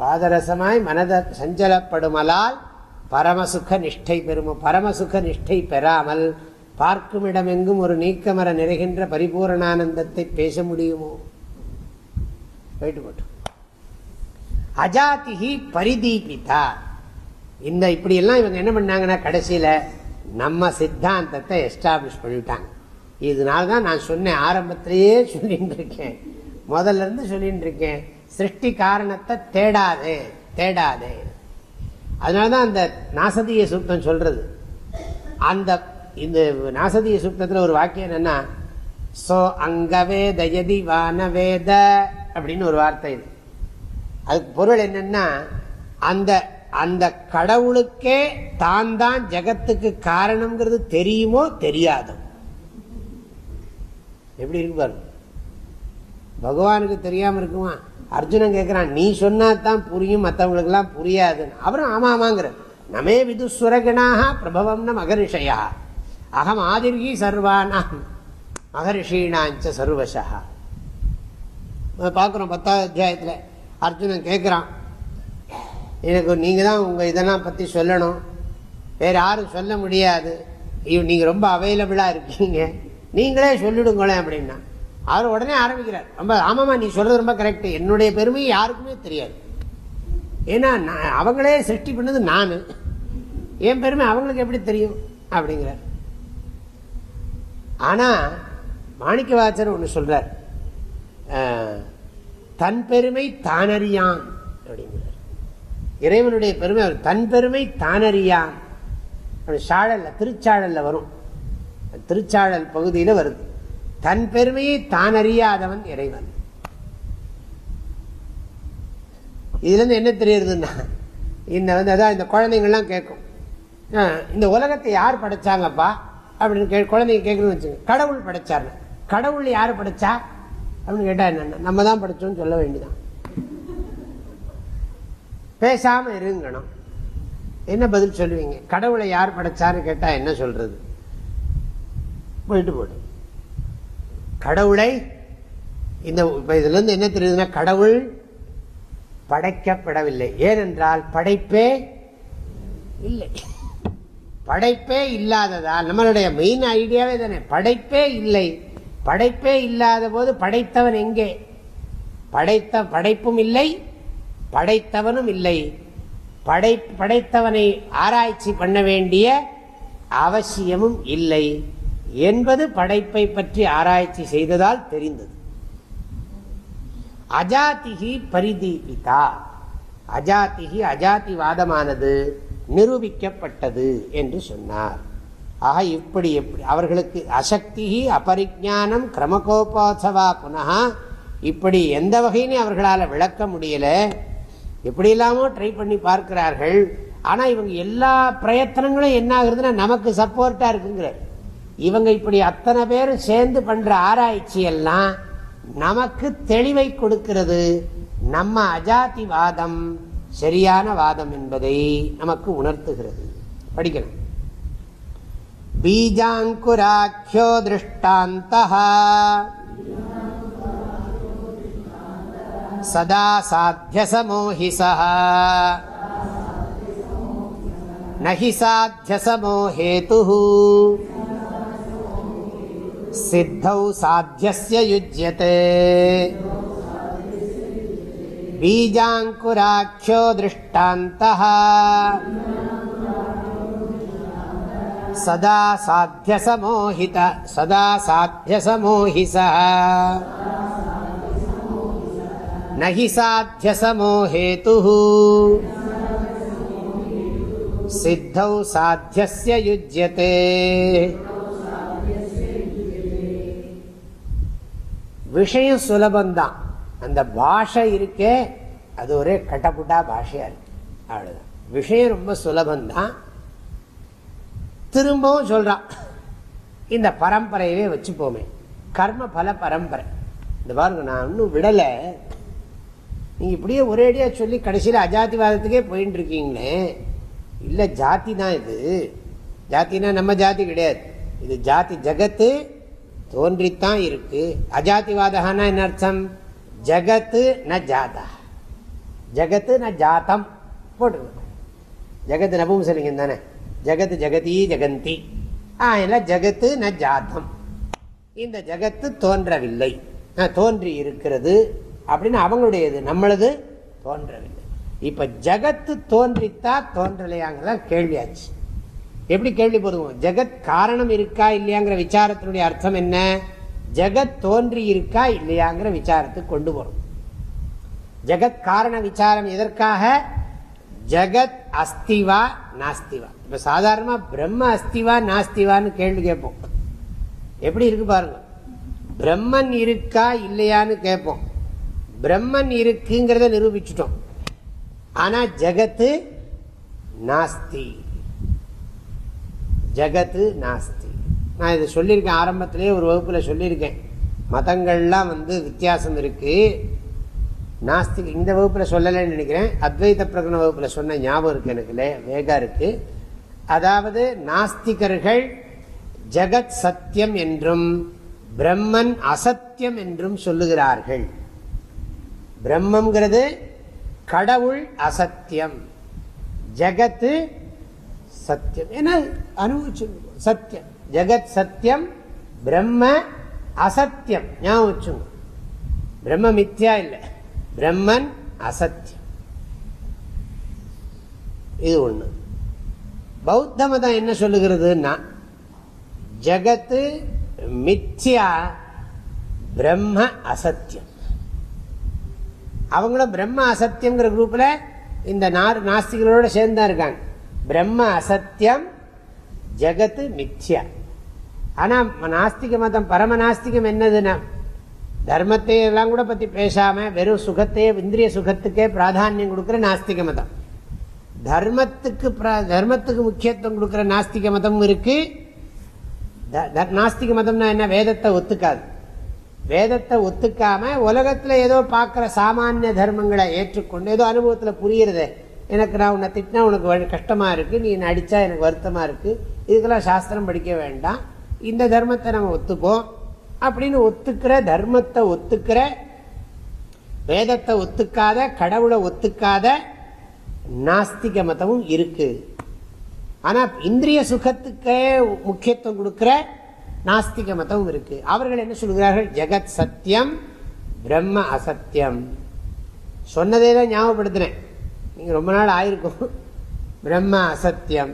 Speaker 1: பாதரசமாய் மனத சஞ்சலப்படுமலால் பரமசுக நிஷ்டை பெறும்? பரமசுக நிஷ்டை பெறாமல் பார்க்குமிடமெங்கும் ஒரு நீக்கமர நிறைகின்ற பரிபூரணானந்தத்தை பேச முடியுமோ? போயிட்டு போட்டோம் அஜாதிகி பரிதீபிதா. இந்த இப்படி எல்லாம் இவங்க என்ன பண்ணாங்கன்னா கடைசியில நம்ம சித்தாந்தத்தை எஸ்டாப்ளிஷ் பண்ணிட்டாங்க. இதனால தான் நான் சொன்னேன் ஆரம்பத்திலேயே சொல்லிட்டு இருக்கேன். முதல்ல இருந்து சொல்லிட்டு இருக்கேன் சிருஷ்டி காரணத்தை தேடாதே தேடாதே. அதனால தான் அந்த நாசதீய சூக்தம் சொல்றது. அந்த இந்த நாசதீய சூக்தத்தில் ஒரு வாக்கியம் என்னன்னா சோ அங்கவேத யதி வானவேத அப்படின்னு ஒரு வார்த்தை இது. அதுக்கு பொருள் என்னன்னா அந்த அந்த கடவுளுக்கே தான் தான் ஜெகத்துக்கு காரணம்ங்கிறது தெரியுமோ தெரியாதோ. எப்படி இருக்கு பாருங்க. பகவானுக்கு தெரியாம இருக்குமா? அர்ஜுனன் கேட்கிறான் நீ சொன்னா தான் புரியும் மற்றவங்களுக்கு எல்லாம் புரியாதுன்னு. அப்புறம் ஆமா ஆமாங்கிற நமே விதுஸ்வரகணாக பிரபவம்ன மகரிஷயா. அகம் ஆதிர்கி சர்வானாம் மகரிஷீனாஞ்ச சர்வசா. பார்க்குறோம் பத்தாவது அத்தியாயத்தில். அர்ஜுனன் கேட்குறான் எனக்கு நீங்கள் தான் உங்கள் இதெல்லாம் பற்றி சொல்லணும். வேறு யாரும் சொல்ல முடியாது. ஐயோ நீங்கள் ரொம்ப அவைலபிளாக இருக்கீங்க. நீங்களே சொல்லிடுங்களேன் அப்படின்னா. அவர் உடனே ஆரம்பிக்கிறார். ரொம்ப ஆமாம்மா நீ சொல்கிறது ரொம்ப கரெக்டு என்னுடைய பெருமை யாருக்குமே தெரியாது. ஏன்னா நான் அவங்களே சிருஷ்டி பண்ணது நான். என் பெருமை அவங்களுக்கு எப்படி தெரியும்? அப்படிங்கிறார். ஆனால் மாணிக்கவாச்சர் ஒன்று சொல்கிறார் தன் பெருமை தானறியான் அப்படிங்கிறார். இறைவனுடைய பெருமை அவர் தன் பெருமை தானறியான். அப்படி சாழல்ல திருச்சாழல்ல வரும். திருச்சாழல் பகுதியில் வருது. தன் பெருமையை தானறியாதவன் இறைவன். இதுல இருந்து என்ன தெரியுதுன்னா இந்த வந்து அதான் இந்த குழந்தைங்கள்லாம் கேட்கும். இந்த உலகத்தை யார் படைச்சாங்கப்பா? அப்படின்னு கே குழந்தைங்க கேட்கணும்னு வச்சுங்க கடவுள் படைச்சார் கடவுள் யார் படைச்சா? அப்படின்னு கேட்டால் என்ன நம்ம தான் படைச்சோம்னு சொல்ல வேண்டிதான் பேசாமல் இருங்கணும். என்ன பதில் சொல்லுவீங்க? கடவுளை யார் படைச்சான்னு கேட்டால் என்ன சொல்கிறது போயிட்டு போட்டு கடவுளை இந்த இப்போ இதுலேருந்து என்ன தெரியுதுன்னா கடவுள் படைக்கப்படவில்லை. ஏனென்றால் படைப்பே இல்லை. படைப்பே இல்லாததால் நம்மளுடைய மெயின் ஐடியாவே தானே படைப்பே இல்லை. படைப்பே இல்லாத போது படைத்தவன் எங்கே? படைத்த படைப்பும் இல்லை படைத்தவனும் இல்லை. படை படைத்தவனை ஆராய்ச்சி பண்ண வேண்டிய அவசியமும் இல்லை. என்பது படைப்பை பற்றி ஆராய்ச்சி செய்ததால் தெரிந்தது. அஜாதிகி பரிதீபிதா. அஜாதிகி அஜாதிவாதமானது நிரூபிக்கப்பட்டது என்று சொன்னார். ஆக இப்படி எப்படி அவர்களுக்கு அசக்தி அபரிஜானம் கிரமகோபாசவா புனகா இப்படி எந்த வகையிலும் அவர்களால் விளக்க முடியல. எப்படி இல்லாமோ ட்ரை பண்ணி பார்க்கிறார்கள். ஆனால் இவங்க எல்லா பிரயத்தனங்களும் என்ன ஆகுறதுன்னா நமக்கு சப்போர்ட்டாக இருக்குங்கிற இவங்க இப்படி அத்தனை பேரும் சேர்ந்து பண்ணுற ஆராய்ச்சி எல்லாம் நமக்கு தெளிவை கொடுக்கிறது. நம்ம அஜாதி வாதம் சரியான வாதம் என்பதை நமக்கு உணர்த்துகிறது. படிக்கணும் बीजाङ्कुराख्यो दृष्टान्तः सदा साध्यसमोहि सः न हि साध्यसमो हेतुः सिद्धौ साध्यस्य युज्यते बीजाङ्कुराख्यो दृष्टान्तः சதா சாத்தியசமோஹித சதா சாத்தியசமோஹி சா. நகி சாத்தியசமோஹேது சித்தௌ சாத்தியஸ்ய யுஜ்யதே. விஷயம் சுலபந்தான். அந்த பாஷை இருக்கே அது ஒரே கட்டப்புட்டா பாஷையா இருக்கு. அவ்வளோதான் விஷயம் ரொம்ப சுலபந்தான். திரும்பவும் சொல்றான் இந்த பரம்பரையவே வச்சுப்போமே. கர்ம பல பரம்பரை. இந்த பாருங்க நான் இன்னும் விடலை. நீங்கள் இப்படியே ஒரேடியா சொல்லி கடைசியில் அஜாதிவாதத்துக்கே போயின்னு இருக்கீங்களே இல்லை ஜாதி தான் இது. ஜாத்தினா நம்ம ஜாதி கிடையாது. இது ஜாதி ஜகத்து தோன்றித்தான் இருக்கு. அஜாதிவாதகான என்ன அர்த்தம்? ஜகத்து ந ஜாதா. ஜகத்து ந ஜாத்தம் போட்டு ஜகத்து சொல்லிங்க தானே? ஜகத்து ஜெகதி ஜெகந்தி. ஆ ஜகத்து ந ஜாத்தம் இந்த ஜகத்து தோன்றவில்லை. தோன்றி இருக்கிறது அப்படின்னு அவங்களுடையது நம்மளது தோன்றவில்லை. இப்போ ஜகத்து தோன்றித்தா தோன்றலையாங்கலாம் கேள்வியாச்சு. எப்படி கேள்வி போதுவோம் ஜெகத் காரணம் இருக்கா இல்லையாங்கிற விசாரத்தினுடைய அர்த்தம் என்ன? ஜெகத் தோன்றி இருக்கா இல்லையாங்கிற விசாரத்துக்கு கொண்டு போகிறோம் ஜெகத் காரண விசாரம் எதற்காக? ஜெகத் அஸ்திவா நாஸ்திவா. இப்ப சாதாரணமா பிரம்ம அஸ்திவா நாஸ்திவான்னு கேள்வி கேட்போம். எப்படி இருக்கு பாருங்க. பிரம்மன் இருக்கா இல்லையான்னு கேட்போம். பிரம்மன் இருக்குங்கிறத நிரூபிச்சுட்டோம். ஆனா ஜெகத்து நாஸ்தி. ஜகத்து நாஸ்தி. நான் இதை சொல்லியிருக்கேன் ஆரம்பத்திலேயே ஒரு வகுப்பில் சொல்லியிருக்கேன். மதங்கள்லாம் வந்து வித்தியாசம் இருக்குது நாஸ்திக் இந்த வகுப்பில் சொல்லலைன்னு நினைக்கிறேன். அத்வைத பிரகடன வகுப்பில் சொன்ன ஞாபகம் இருக்கு எனக்கு வேகா இருக்கு. அதாவது நாஸ்திகர்கள் ஜகத் சத்தியம் என்றும் பிரம்மன் அசத்தியம் என்றும் சொல்லுகிறார்கள். பிரம்மங்கிறது கடவுள் அசத்தியம் ஜகத்து சத்தியம் ஏன்னா அனுபவிச்சு சத்தியம் ஜெகத் சத்தியம் பிரம்ம அசத்தியம் ஞாபகம் வச்சுங்க பிரம்ம மித்யா இல்லை. பிரம்மன் அசத்தியம் இது ஒண்ணு பௌத்த மதம் என்ன சொல்லுகிறதுனா ஜகத்து மித்யா பிரம்ம அசத்தியம் அவங்களும் பிரம்ம அசத்தியங்கிற குரூப்ல இந்த நாஸ்திகளோட தான் இருக்காங்க பிரம்ம அசத்தியம் ஜகத்து மித்யா ஆனா நாஸ்திக மதம் பரம நாஸ்திகம் என்னதுன்னா தர்மத்தை எல்லாம் கூட பற்றி பேசாமல் வெறும் சுகத்தையே இந்திரிய சுகத்துக்கே பிராதானியம் கொடுக்குற நாஸ்திக மதம். தர்மத்துக்கு தர்மத்துக்கு முக்கியத்துவம் கொடுக்குற நாஸ்திக மதம் இருக்குது நாஸ்திக மதம்னா என்ன? வேதத்தை ஒத்துக்காது. வேதத்தை ஒத்துக்காம உலகத்தில் ஏதோ பார்க்குற சாமானிய தர்மங்களை ஏற்றுக்கொண்டு ஏதோ அனுபவத்தில் புரியுறதே. எனக்கு நான் உன்னை திட்டினா உனக்கு கஷ்டமாக இருக்குது நீ என்னை அடித்தா எனக்கு வருத்தமாக இருக்குது இதுக்கெல்லாம் சாஸ்திரம் படிக்க வேண்டாம். இந்த தர்மத்தை நம்ம ஒத்துப்போம். அப்படின்னு ஒத்துக்கிற தர்மத்தை ஒத்துக்கிற வேதத்தை ஒத்துக்காத கடவுளை ஒத்துக்காத நாஸ்திக மதமும் இருக்கு. ஆனா இந்திரிய சுகத்துக்கே முக்கியத்துவம் கொடுக்கிற நாஸ்திக மதமும் இருக்கு. அவர்கள் என்ன சொல்கிறார்கள்? ஜெகத் சத்தியம் பிரம்ம அசத்தியம் சொன்னதே தான் ஞாபகப்படுத்துறேன் நீங்க ரொம்ப நாள் ஆயிருக்கும். பிரம்ம அசத்தியம்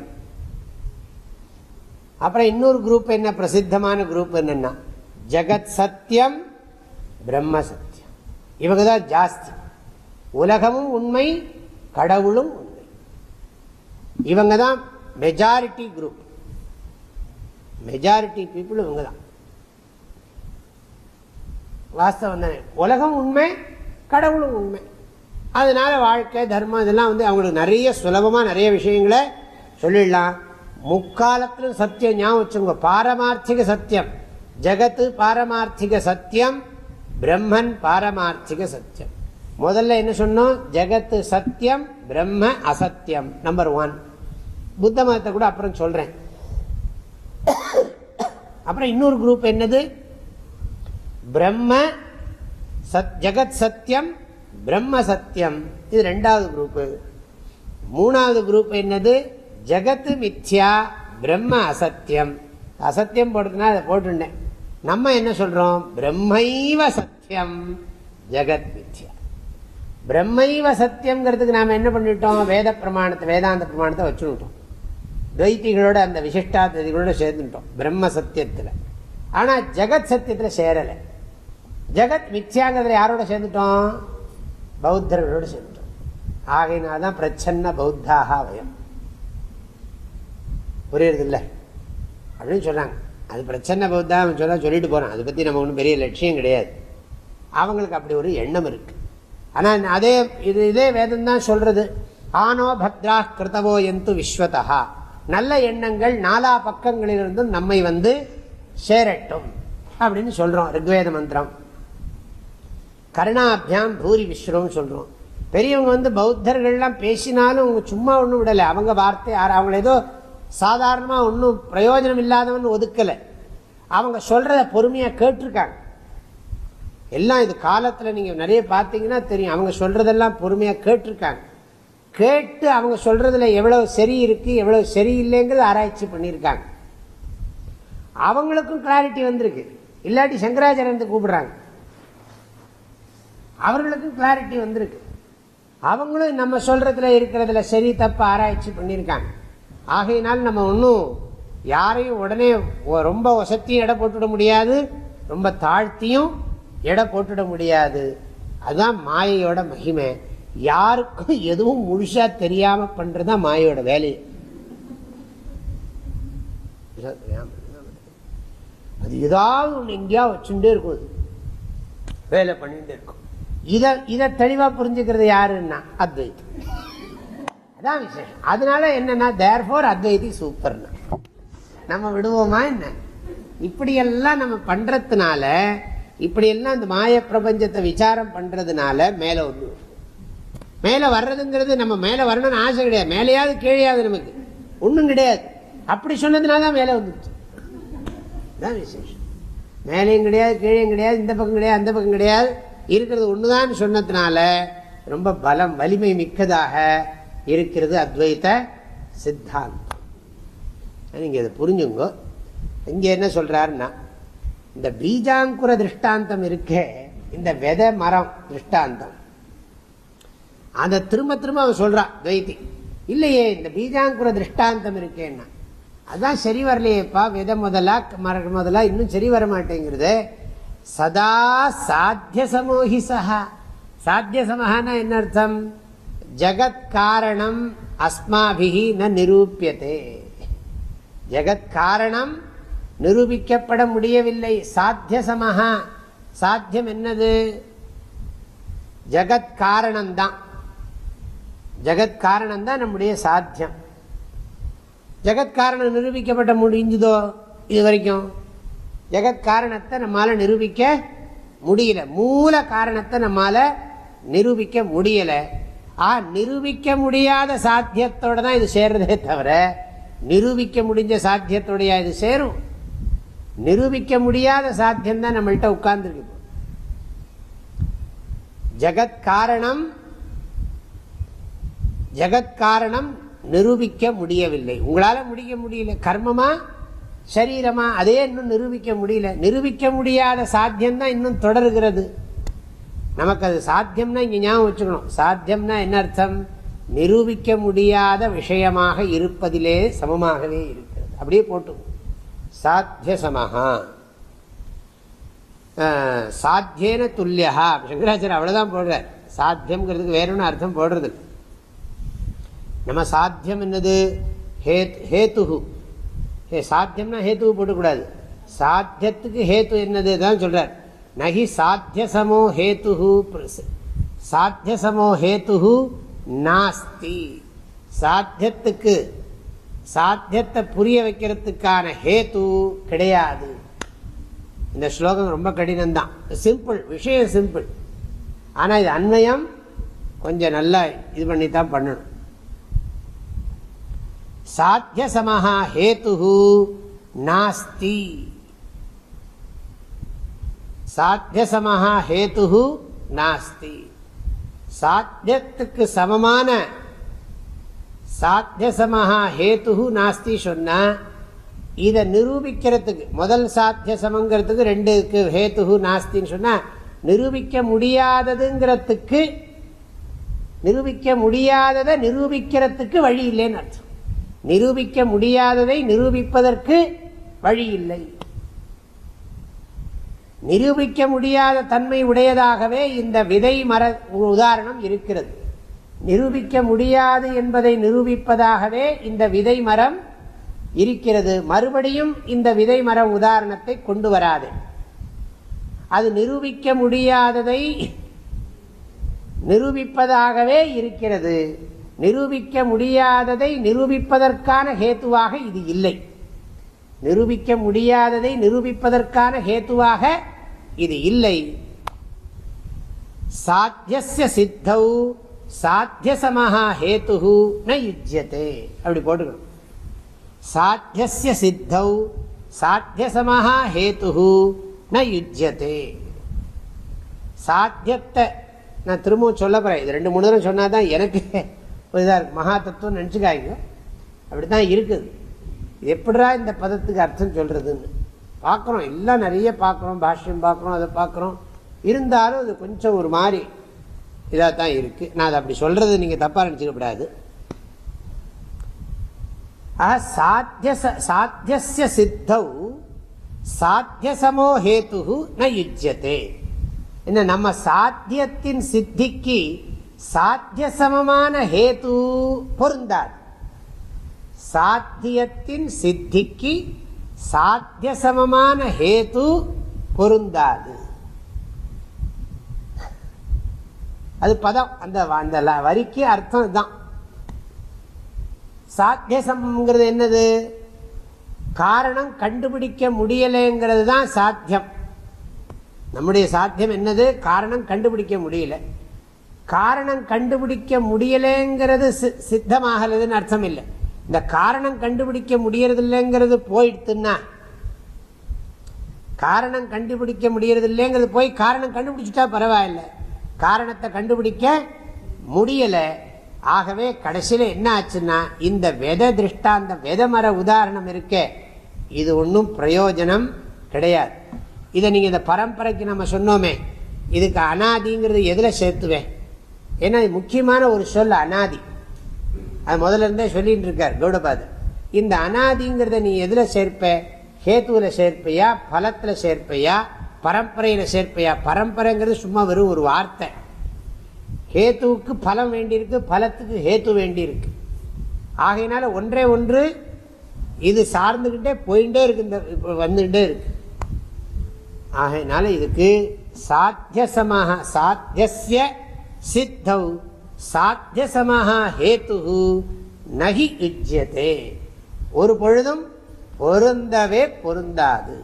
Speaker 1: அப்புறம் இன்னொரு குரூப் என்ன? பிரசித்தமான குரூப் என்னன்னா ஜெகத் சத்தியம் பிரம்ம சத்தியம் இவங்க தான் ஜாஸ்தி. உலகமும் உண்மை கடவுளும் உண்மை. இவங்க தான் மெஜாரிட்டி குரூப் மெஜாரிட்டி பீப்புள் இவங்க தான் வாஸ்தவம் தானே. உலகம் உண்மை கடவுளும் உண்மை. அதனால வாழ்க்கை தர்மம் இதெல்லாம் வந்து அவங்களுக்கு நிறைய சுலபமாக நிறைய விஷயங்களை சொல்லிடலாம். முக்காலத்திலும் சத்தியம் ஞாபகம் வச்சுங்க பாரமார்த்திக சத்தியம். ஜகத்து பாரமார்த்திக சத்தியம் பிரம்மன் பாரமார்த்திக சத்தியம். முதல்ல என்ன சொன்னோம்? ஜெகத்து சத்தியம் பிரம்ம அசத்தியம் நம்பர் ஒன் புத்த மதத்தை கூட அப்புறம் சொல்றேன். அப்புறம் இன்னொரு குரூப் என்னது? பிரம்ம சத் ஜெகத் சத்தியம் பிரம்ம சத்தியம். இது ரெண்டாவது குரூப் மூணாவது குரூப் என்னது? ஜெகத்து மித்யா பிரம்ம அசத்தியம். அசத்தியம் போடுறதுனா அதை போட்டுட்டேன் நம்ம என்ன சொல்றோம்? பிரம்மைவ சத்தியம் ஜெகத் மித்யா பிரம்மைவ சத்தியம்ங்கிறதுக்கு நாம என்ன பண்ணிட்டோம்? வேத பிரமாணத்தை வேதாந்த பிரமாணத்தை வச்சுட்டோம் துவைத்திகளோட அந்த விசிஷ்டாதிகளோட சேர்ந்துட்டோம் பிரம்ம சத்தியத்தில். ஆனால் ஜெகத் சத்தியத்தில் சேரலை. ஜெகத் மித்யாங்கிறதுல யாரோட சேர்ந்துட்டோம்? பௌத்தர்களோடு சேர்ந்துட்டோம். ஆகையினால்தான் பிரச்சன்ன பௌத்தாக வயம் புரியுறதில்லை? அப்படின்னு சொன்னாங்க. அது பிரச்சனை பௌத்தா சொல்ல சொல்லிட்டு போகிறான் அதை பற்றி நம்ம ஒன்றும் பெரிய லட்சியம் கிடையாது. அவங்களுக்கு அப்படி ஒரு எண்ணம் இருக்குது ஆனால் அதே இது இதே வேதம் தான் சொல்கிறது ஆனோ பத்ரா கிருத்தவோ எந்து விஸ்வதா நல்ல எண்ணங்கள் நாலா பக்கங்களிலிருந்தும் நம்மை வந்து சேரட்டும் அப்படின்னு சொல்கிறோம் ரிக்வேத மந்திரம். கருணாபியாம் பூரி விஸ்வம் சொல்கிறோம் பெரியவங்க வந்து பௌத்தர்கள்லாம் பேசினாலும் அவங்க சும்மா ஒன்றும் விடலை. அவங்க வார்த்தை அவங்கள ஏதோ சாதாரணமாக ஒன்றும் பிரயோஜனம் இல்லாதவன் ஒதுக்கலை. அவங்க சொல்கிறத பொறுமையாக கேட்டிருக்காங்க. எல்லாம் இது காலத்தில் நீங்கள் நிறைய பார்த்தீங்கன்னா தெரியும். அவங்க சொல்கிறதெல்லாம் பொறுமையாக கேட்டிருக்காங்க. கேட்டு அவங்க சொல்கிறதுல எவ்வளோ சரி இருக்குது எவ்வளோ சரி சரியில்லைங்கிறது ஆராய்ச்சி பண்ணியிருக்காங்க. அவங்களுக்கும் கிளாரிட்டி வந்திருக்கு. இல்லாட்டி சங்கராச்சாரியத்தை கூப்பிடுறாங்க. அவர்களுக்கும் கிளாரிட்டி வந்திருக்கு. அவங்களும் நம்ம சொல்கிறதுல இருக்கிறதுல சரி தப்பு ஆராய்ச்சி பண்ணியிருக்காங்க. ஆகையினால் நம்ம ஒன்றும் யாரையும் உடனே ரொம்ப வசத்தியும் எடை போட்டுவிட முடியாது ரொம்ப தாழ்த்தியும் எடை போட்டுட முடியாது. அதுதான் மாயையோட மகிமை. யாருக்கும் எதுவும் முழுசா தெரியாம பண்றதுதான் மாயோட வேலையை அது ஏதாவது ஒன்று எங்கேயா வச்சுட்டே இருக்கும் வேலை பண்ணிகிட்டே இருக்கும். இதை இதை தெளிவாக புரிஞ்சுக்கிறது யாருன்னா அத்வைத்தம். அதான் விசேஷம். அதனால என்னன்னா தேர் ஃபோர் அத்வைதி சூப்பர்னா. நம்ம விடுவோமா என்ன? இப்படியெல்லாம் நம்ம பண்றதுனால இப்படியெல்லாம் இந்த மாய பிரபஞ்சத்தை விசாரம் பண்றதுனால மேல ஒன்று மேல வர்றதுங்கிறது நம்ம மேல வரணும்னு ஆசை கிடையாது. மேலேயாவது கீழையாவது நமக்கு. ஒன்றும் கிடையாது. அப்படி சொன்னதுனால தான் மேலே வந்துருச்சு தான் விசேஷம். மேலேயும் கிடையாது கீழேயும் கிடையாது இந்த பக்கம் கிடையாது அந்த பக்கம் கிடையாது. இருக்கிறது ஒன்றுதான் சொன்னதுனால ரொம்ப பலம் வலிமை மிக்கதாக இருக்கிறது அத்வைத சித்தாந்தம். நீங்கள் இதை புரிஞ்சுங்கோ. இங்கே என்ன சொல்கிறாருன்னா இந்த பீஜாங்குர திருஷ்டாந்தம் இருக்கே இந்த வித மரம் திருஷ்டாந்தம். அதை திரும்ப திரும்ப அவன் சொல்கிறான் துவைத்தி. இல்லையே இந்த பீஜாங்குர திருஷ்டாந்தம் இருக்கேன்னா அதான் சரி வரலையேப்பா வித முதலா மர முதலா இன்னும் சரி வர மாட்டேங்கிறது. சதா சாத்திய சமோகி சஹா. சாத்திய சமஹானா என்ன அர்த்தம்? ஜகத் காரணம் அஸ்மாபிகி ந நிரூபியதே. ஜெகத் காரணம் நிரூபிக்கப்பட முடியவில்லை. சாத்திய சமஹா சாத்தியம் என்னது ஜெகத் காரணம்தான் ஜெகத் காரணம்தான் நம்முடைய சாத்தியம். ஜெகத் காரணம் நிரூபிக்கப்பட்ட முடிஞ்சதோ இது வரைக்கும் ஜெகத் காரணத்தை நம்மால் நிரூபிக்க முடியல. மூல காரணத்தை நம்மால் நிரூபிக்க முடியலை. ஆ நிரூபிக்க முடியாத சாத்தியத்தோட தான் இது சேர்றதே தவிர நிரூபிக்க முடிஞ்ச சாத்தியத்தோடைய இது சேரும்? நிரூபிக்க முடியாத சாத்தியம் தான் நம்மள்கிட்ட உட்கார்ந்துருக்கு. ஜெகத் காரணம் ஜெகத் காரணம் நிரூபிக்க முடியவில்லை. உங்களால முடிக்க முடியல. கர்மமா? சரீரமா? அதே இன்னும் நிரூபிக்க முடியல. நிரூபிக்க முடியாத சாத்தியம் தான் இன்னும் தொடர்கிறது. நமக்கு அது சாத்தியம்னா இங்கே ஞாபகம் வச்சுக்கணும். சாத்தியம்னா என்ன அர்த்தம்? நிரூபிக்க முடியாத விஷயமாக இருப்பதிலே சமமாகவே இருக்கிறது. அப்படியே போட்டு. சாத்திய சமஹா. சாத்தியேன துல்லியா சங்கராச்சாரியர் அவ்வளோதான் போடுறார். சாத்தியம்ங்கிறதுக்கு வேற ஒன்று அர்த்தம் போடுறது நம்ம சாத்தியம் என்னது? ஹேத்து சாத்தியம்னா ஹேத்து போட்டக்கூடாது. சாத்தியத்துக்கு ஹேத்து என்னது? தான் சொல்கிறார் நகி சாத்திய சமோ ஹேத்து சாத்தியசமோ ஹேத்து நாஸ்தி. சாத்தியத்துக்கு சாத்தியத்தை புரிய வைக்கிறதுக்கான ஹேத்து கிடையாது. இந்த ஸ்லோகம் ரொம்ப கடினம்தான். சிம்பிள் விஷயம் சிம்பிள் ஆனால் இது அன்வயம் கொஞ்சம் நல்லா இது பண்ணி தான் பண்ணணும். சாத்தியசமஹா ஹேத்து நாஸ்தி. சாத்தியசமஹா ஹேத்து நாஸ்தி. சாத்தியத்துக்கு சமமான சாத்தியசமஹா ஹேத்து நாஸ்தி சொன்னா இதை நிரூபிக்கிறதுக்கு முதல் சாத்திய சமங்கிறதுக்கு ரெண்டுக்கு ஹேத்து நாஸ்தின்னு சொன்னா நிரூபிக்க முடியாததுங்கிறதுக்கு நிரூபிக்க முடியாததை நிரூபிக்கிறதுக்கு வழி இல்லைன்னு அர்த்தம். நிரூபிக்க முடியாததை நிரூபிப்பதற்கு வழி இல்லை. நிரூபிக்க முடியாத தன்மை உடையதாகவே இந்த விதை மர உதாரணம் இருக்கிறது. நிரூபிக்க முடியாது என்பதை நிரூபிப்பதாகவே இந்த விதை மரம் இருக்கிறது. மறுபடியும் இந்த விதை மரம் உதாரணத்தை கொண்டு வராது. அது நிரூபிக்க முடியாததை நிரூபிப்பதாகவே இருக்கிறது. நிரூபிக்க முடியாததை நிரூபிப்பதற்கான ஹேத்துவாக இது இல்லை. நிரூபிக்க முடியாததை நிரூபிப்பதற்கான ஹேத்துவாக இது இல்லை. சாத்தியசிய சித்தௌ சாத்தியசமஹா ஹேத்து ந யுஜ்யத்தே அப்படி போட்டுக்கணும். சாத்தியசிய சித்தௌ சாத்தியசமஹா ஹேத்து ந யுஜ்யத்தே சாத்தியத்தை நான் திரும்பவும் சொல்ல போகிறேன் இது ரெண்டு மூணு தரம் சொன்னால் தான் எனக்கு ஒரு இதாக இருக்கு. மகா தத்துவம் நினச்சிக்காய்ங்க அப்படி தான் இருக்குது. எப்படா இந்த பதத்துக்கு அர்த்தம் சொல்கிறதுன்னு பார்க்குறோம் எல்லாம் நிறைய பார்க்குறோம் பாஷ்யம் பார்க்குறோம் அதை பார்க்குறோம். இருந்தாலும் அது கொஞ்சம் ஒரு மாதிரி இதாக தான் இருக்குது நான் அதை அப்படி சொல்கிறது நீங்கள் தப்பாக நினச்சிக்கப்படாது சாத்திய சாத்தியசிய சித்தௌ சாத்தியசமோ ஹேத்து ந யுஜ்யத்தே என்ன நம்ம சாத்தியத்தின் சித்திக்கு சாத்திய சமமான ஹேத்து பொருந்தாது. சாத்தியத்தின் சித்திக்கு சாத்திய சமமான ஹேத்து பொருந்தாது. அது பதம். அந்த அந்த வரிக்கு அர்த்தம் தான் சாத்தியசம்ங்கிறது என்னது? காரணம் கண்டுபிடிக்க முடியலைங்கிறது தான் சாத்தியம். நம்முடைய சாத்தியம் என்னது? காரணம் கண்டுபிடிக்க முடியல. காரணம் கண்டுபிடிக்க முடியலைங்கிறது சித்தமாகலதுன்னு அர்த்தம் இல்லை. இந்த காரணம் கண்டுபிடிக்க முடியறதில்லைங்கிறது போயிடுத்துன்னா காரணம் கண்டுபிடிக்க முடியறதில்லைங்கிறது போய் காரணம் கண்டுபிடிச்சிட்டா பரவாயில்ல. காரணத்தை கண்டுபிடிக்க முடியலை. ஆகவே கடைசியில் என்ன ஆச்சுன்னா இந்த வெத திருஷ்டாந்த வெதமர உதாரணம் இருக்கே. இது ஒன்றும் பிரயோஜனம் கிடையாது. இதை நீங்கள் இந்த பரம்பரைக்கு நம்ம சொன்னோமே இதுக்கு அனாதிங்கிறது எதில் சேர்த்துவேன்? ஏன்னா முக்கியமான ஒரு சொல் அனாதி. அது முதல்ல இருந்தே சொல்லிட்டு இருக்கார் கௌடபாதர். இந்த அனாதிங்கிறத நீ எதில் சேர்ப்ப? ஹேத்துவில் சேர்ப்பையா? பலத்தில் சேர்ப்பையா? பரம்பரையில் சேர்ப்பையா? பரம்பரைங்கிறது சும்மா வெறும் ஒரு வார்த்தை. ஹேத்துவுக்கு பலம் வேண்டியிருக்கு பலத்துக்கு ஹேத்து வேண்டியிருக்கு. ஆகையினால ஒன்றே ஒன்று இது சார்ந்துக்கிட்டே போயிட்டே இருக்கு இந்த வந்துகிட்டே இருக்கு. ஆகையினால இதுக்கு சாத்தியசமாக சாத்தியசிய சித்தௌ. சாத்தியசமாக ஹேத்து நகி இஜ்ஜதே ஒரு பொழுதும் பொருந்தவே பொருந்தாது.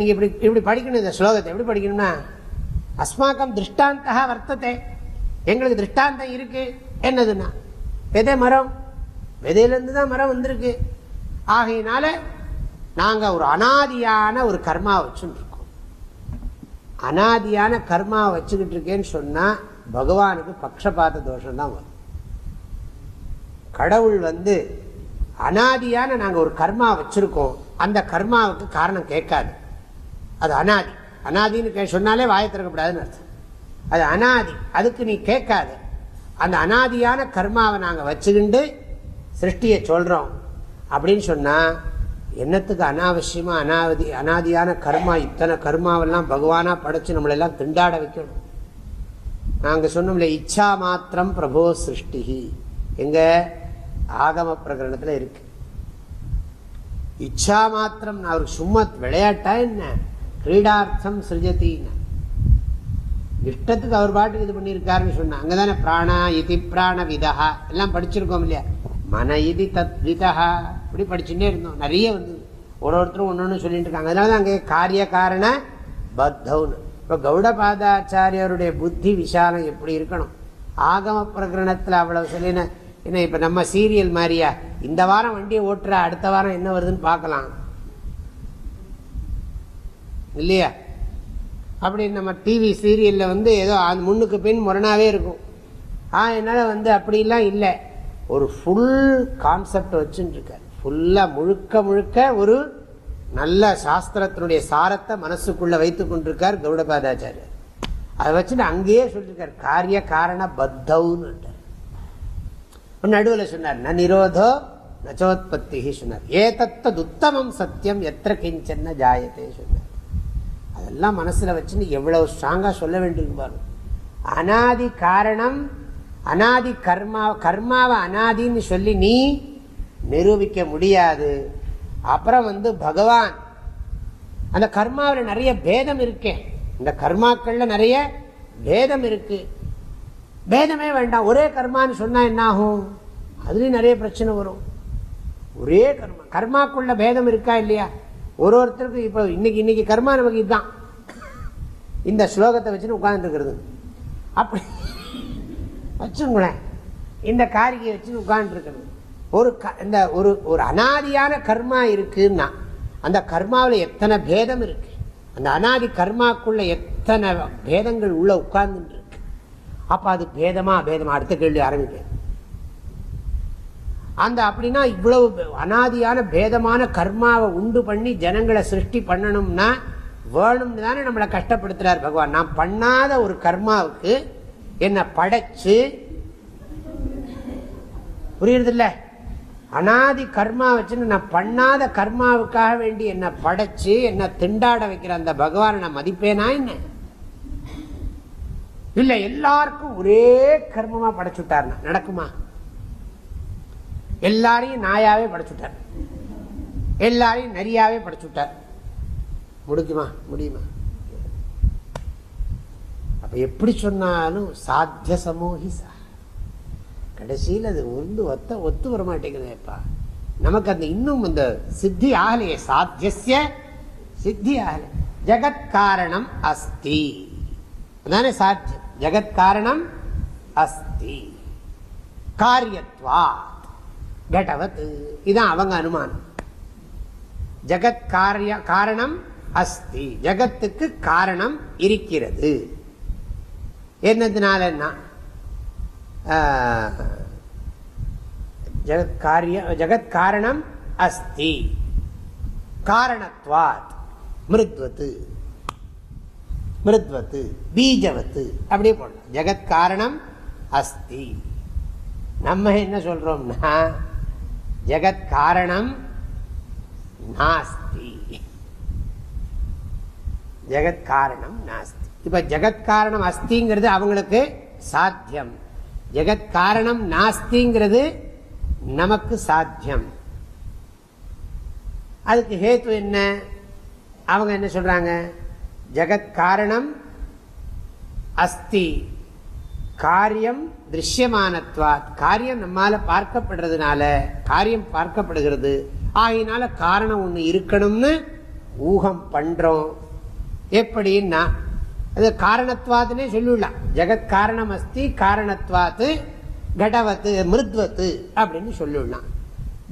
Speaker 1: நீங்க இப்படி இப்படி படிக்கணும் இந்த ஸ்லோகத்தை? எப்படி படிக்கணும்னா அஸ்மாக்கம் திருஷ்டாந்தா வர்த்தத்தை எங்களுக்கு திருஷ்டாந்தம் இருக்கு. என்னதுன்னா விதை மரம். விதையிலேருந்து தான் மரம் வந்திருக்கு. ஆகையினால நாங்கள் ஒரு அனாதியான ஒரு கர்மா வச்சுருக்கோம். அனாதியான கர்மா வச்சுக்கிட்டு இருக்கேன்னு சொன்னால் பகவானுக்கு பக்ஷபாத தோஷம்தான் வரும். கடவுள் வந்து அனாதியான நாங்கள் ஒரு கர்மா வச்சுருக்கோம். அந்த கர்மாவுக்கு காரணம் கேட்காது. அது அனாதி. அனாதின்னு கே சொன்னாலே வாய திறக்கப்படாதுன்னு அர்த்தம். அது அனாதி. அதுக்கு நீ கேட்காது. அந்த அனாதியான கர்மாவை நாங்கள் வச்சுக்கிண்டு சிருஷ்டியை சொல்கிறோம் அப்படின்னு சொன்னால் என்னத்துக்கு அனாவசியமா அனாவதி அனாதியான கர்மா இத்தனை கர்மாவெல்லாம் பகவானா படைச்சு நம்மளெல்லாம் திண்டாட வைக்கணும். நாங்க சொன்னோம்ல இச்சா மாத்திரம் பிரபோ சிருஷ்டி எங்க? ஆகம பிரகரணத்துல இருக்கு. இச்சா மாத்திரம் அவருக்கு சும்மா விளையாட்டா என்ன? கிரீடார்த்தம் சிருஜத்தின்னு இஷ்டத்துக்கு அவர் பாட்டுக்கு இது பண்ணியிருக்காருன்னு சொன்னா அங்கதானே பிராணா இதி பிராண விதா எல்லாம் படிச்சிருக்கோம் இல்லையா? மன இது தத் இப்படி படிச்சுட்டே இருந்தோம். நிறைய வந்து ஒரு ஒருத்தரும் ஒன்று ஒன்று சொல்லிட்டு இருக்காங்க. அதனால தான் அங்கே காரிய காரண பத்தவுன்னு இப்போ கௌடபாதாச்சாரியருடைய புத்தி விசாலம் எப்படி இருக்கணும்? ஆகம பிரகரணத்தில் அவ்வளவு சொல்லின என்ன இப்போ நம்ம சீரியல் மாதிரியா இந்த வாரம் வண்டியை ஓட்டுற அடுத்த வாரம் என்ன வருதுன்னு பார்க்கலாம். இல்லையா? அப்படி நம்ம டிவி சீரியலில் வந்து ஏதோ அது முன்னுக்கு பின் முரணாவே இருக்கும். ஆ என்னால் வந்து அப்படிலாம் இல்லை. ஒரு ஃபுல் கான்செப்ட் வச்சுட்டு இருக்கார் ஃபுல்லாக முழுக்க முழுக்க ஒரு நல்ல சாஸ்திரத்தினுடைய சாரத்தை மனசுக்குள்ளே வைத்து கொண்டிருக்கார் கௌடபாதாச்சாரியர். அதை வச்சுட்டு அங்கேயே சொல்லியிருக்கார் காரிய காரண பத்தவுன்னு நடுவில் சொன்னார் ந நிரோதோ நச்சோத்பத்தி சொன்னார். ஏதத்தது உத்தமம் சத்தியம் எத்த கிஞ்சன்ன ஜாயத்தே சொன்னார். அதெல்லாம் மனசில் வச்சுன்னு எவ்வளவு ஸ்ட்ராங்காக சொல்ல வேண்டியிருக்கு பாருங்க. அனாதி காரணம் அனாதி கர்மா கர்மாவை அனாதின்னு சொல்லி நீ நிரூபிக்க முடியாது. அப்புறம் வந்து பகவான். அந்த கர்மாவில் நிறைய பேதம் இருக்கேன் இந்த கர்மாக்கள்ல நிறைய பேதம் இருக்கு. பேதமே வேண்டாம். ஒரே கர்மான்னு சொன்னா என்ன ஆகும் நிறைய பிரச்சனை வரும். ஒரே கர்மா. கர்மாக்குள்ள பேதம் இருக்கா இல்லையா? ஒரு ஒருத்தருக்கும் இப்போ இன்னைக்கு இன்னைக்கு கர்மா நமக்கு இதுதான். இந்த ஸ்லோகத்தை வச்சுன்னு உட்கார்ந்துருக்கிறது. அப்படி வச்சுங்களேன். இந்த காரிகையை வச்சு உட்காந்துருக்கணும் ஒரு ஒரு இந்த ஒரு ஒரு அனாதியான கர்மா இருக்குன்னா அந்த கர்மாவில் எத்தனை பேதம் இருக்கு? அந்த அனாதி கர்மாக்குள்ள எத்தனை பேதங்கள் உள்ள உட்கார்ந்துட்டு இருக்கு அப்போ அது பேதமா பேதமா? அடுத்த கேள்வி ஆரம்பிப்பேன். அந்த அப்படின்னா இவ்வளவு அனாதியான பேதமான கர்மாவை உண்டு பண்ணி ஜனங்களை சிருஷ்டி பண்ணணும்னா வேணும்னு தானே நம்மளை கஷ்டப்படுத்துறார் பகவான். நான் பண்ணாத ஒரு கர்மாவுக்கு என்னை படைச்சு? புரியுறது இல்லை அனாதி கர்மா வச்சுன்னு நான் பண்ணாத கர்மாவுக்காக வேண்டி என்னை படைச்சு என்னை திண்டாட வைக்கிற அந்த பகவானை நான் மதிப்பேனா என்ன? இல்ல எல்லாருக்கும் ஒரே கர்மமா படைச்சுட்டார் நடக்குமா? எல்லாரையும் நாயாவே படைச்சுட்டார் எல்லாரையும் நரியாவே படைச்சுட்டார் முடிக்குமா? முடியுமா? எப்படி சொன்னாலும் சாத்திய சமூகி சா. கடைசியில் அது வந்து ஒத்த ஒத்து வர மாட்டேங்குதுப்பா நமக்கு அந்த இன்னும் அந்த சித்தி ஆகலையே சாத்தியசிய சித்தி ஆகலை. ஜகத்காரணம் அஸ்தி. அதானே சாத்தியம். ஜெகத் காரணம் அஸ்தி. காரியத்வா கடவத் இதுதான் அவங்க அனுமானம். ஜெகத் காரிய காரணம் அஸ்தி. ஜகத்துக்கு காரணம் இருக்கிறது. என்னதுனால ஜகத் காரணம் அஸ்தி. காரணத்வாத். மிருத்வத்து. மிருத்வத்து. பீஜவத்து. அப்படியே போடலாம். ஜெகத் காரணம் அஸ்தி. நம்ம என்ன சொல்றோம்னா ஜெகத் காரணம் நாஸ்தி. ஜெகத் காரணம் நாஸ்தி. இப்போ ஜெகத் காரணம் அஸ்திங்கிறது அவங்களுக்கு சாத்தியம். ஜெகத்காரணம் நாஸ்திங்கிறது நமக்கு சாத்தியம். அதுக்கு ஹேத்து என்ன? அவங்க என்ன சொல்றாங்க? ஜெகத்காரணம் அஸ்தி. காரியம் திருஷ்யமானத்வாத். காரியம் நம்மால பார்க்கப்படுறதுனால காரியம் பார்க்கப்படுகிறது. ஆகினால காரணம் ஒன்று இருக்கணும்னு ஊகம் பண்றோம். எப்படின்னா அது காரணத்வாத்துனே சொல்லிடலாம் ஜெகத் காரணம் அஸ்தி காரணத்வாத்து கடவத்து மிருத்வத்து அப்படின்னு சொல்லிவிடலாம்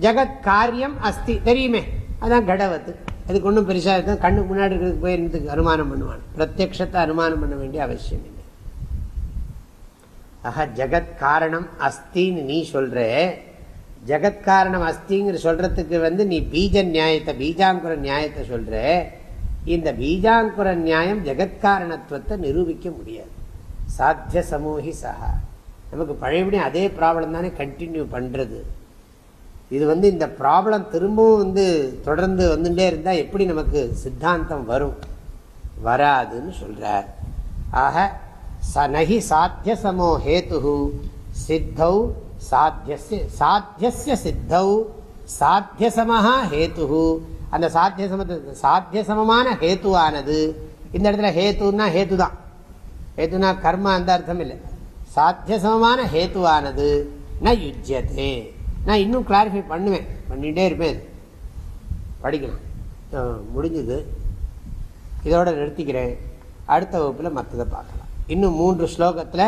Speaker 1: ஜெகத் காரியம் அஸ்தி தெரியுமே? அதான் கடவத்து. அதுக்கு ஒன்றும் பெருசாக இருக்கும் கண்ணுக்கு முன்னாடி இருக்கிறதுக்கு போய் அனுமானம் பண்ணுவான்? பிரத்யக்ஷத்தை அனுமானம் பண்ண வேண்டிய அவசியம் இல்லை. ஆஹா ஜெகத் காரணம் அஸ்தின்னு நீ சொல்ற. ஜெகத் காரணம் அஸ்திங்கிற சொல்றதுக்கு வந்து நீ பீஜ நியாயத்தை பீஜாங்குற நியாயத்தை சொல்கிற இந்த பீஜாங்குர நியாயம் ஜெகத்காரணத்துவத்தை நிரூபிக்க முடியாது சாத்திய சமூகி சகா நமக்கு பழையபடி அதே ப்ராப்ளம் தானே கண்டினியூ பண்ணுறது இது வந்து இந்த ப்ராப்ளம் திரும்பவும் வந்து தொடர்ந்து வந்துட்டே இருந்தால் எப்படி நமக்கு சித்தாந்தம் வரும் வராதுன்னு சொல்கிறார் ஆக நகி சாத்திய சமோ ஹேத்து சித்தௌ சாத்திய சாத்திய சித்தௌ சாத்தியசமஹா ஹேத்து அந்த சாத்திய சமத்து சாத்திய சமமான ஹேத்துவானது. இந்த இடத்துல ஹேத்துன்னா ஹேத்து தான் ஹேத்துனா கர்மா அந்த அர்த்தம் இல்லை. சாத்தியசமமான ஹேத்துவானது. ந யுஜ்யத்தே நான் இன்னும் கிளாரிஃபை பண்ணுவேன். பண்ணிகிட்டே இருப்பேன். படிக்கலாம் முடிஞ்சது. இதோட நிறுத்திக்கிறேன். அடுத்த வகுப்பில் மற்றதை பார்க்கலாம். இன்னும் மூன்று ஸ்லோகத்தில்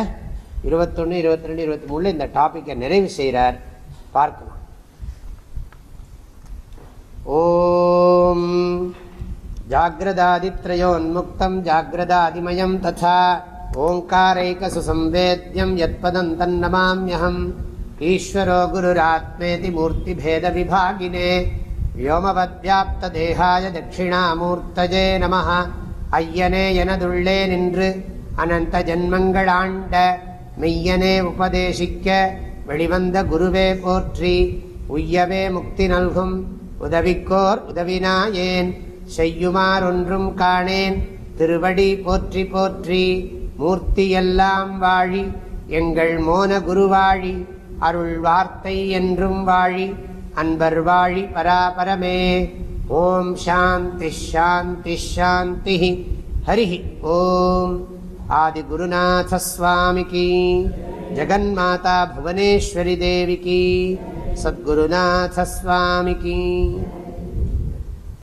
Speaker 1: இருபத்தொன்று இருபத்தி ரெண்டு இருபத்தி மூணுல இந்த டாப்பிக்கை நிறைவு செய்கிறார் பார்க்கலாம். ஓம். ஜாகிரதாதித்ரயோன்முக்தம் ஜாகிரதாதிமயம் ததா. ஓங்காரைக்கசுசம்வேத்யம் யத்பதம் தன்னமாம்யம் ஈஸ்வரோ குருராத்மேதி மூர்த்திபேதவிபாகினே. வோமவத்யாப்தேகாய தட்சிணாமூர்த்தஜே நம ஐயனே எனதுள்ளே நின்று அனந்த ஜன்மங்களாண்ட மெய்யனே உபதேசிக்க வெளிவந்த குருவே போற்றி உய்யவே முக்தி நல்கும் உதவிக்கோர் உதவினாயேன் செய்யுமாறொன்றும் காணேன் திருவடி போற்றி போற்றி மூர்த்தியெல்லாம் வாழி எங்கள் மோன குருவாழி அருள் வார்த்தை என்றும் வாழி அன்பர் வாழி பராபரமே ஓம் சாந்தி ஷாந்தி ஷாந்தி ஹரி ஓம் आदिगुरुनाथस्वामिकी जगन्माता भुवनेश्वरी देविकी सद्गुरुनाथ स्वामी की।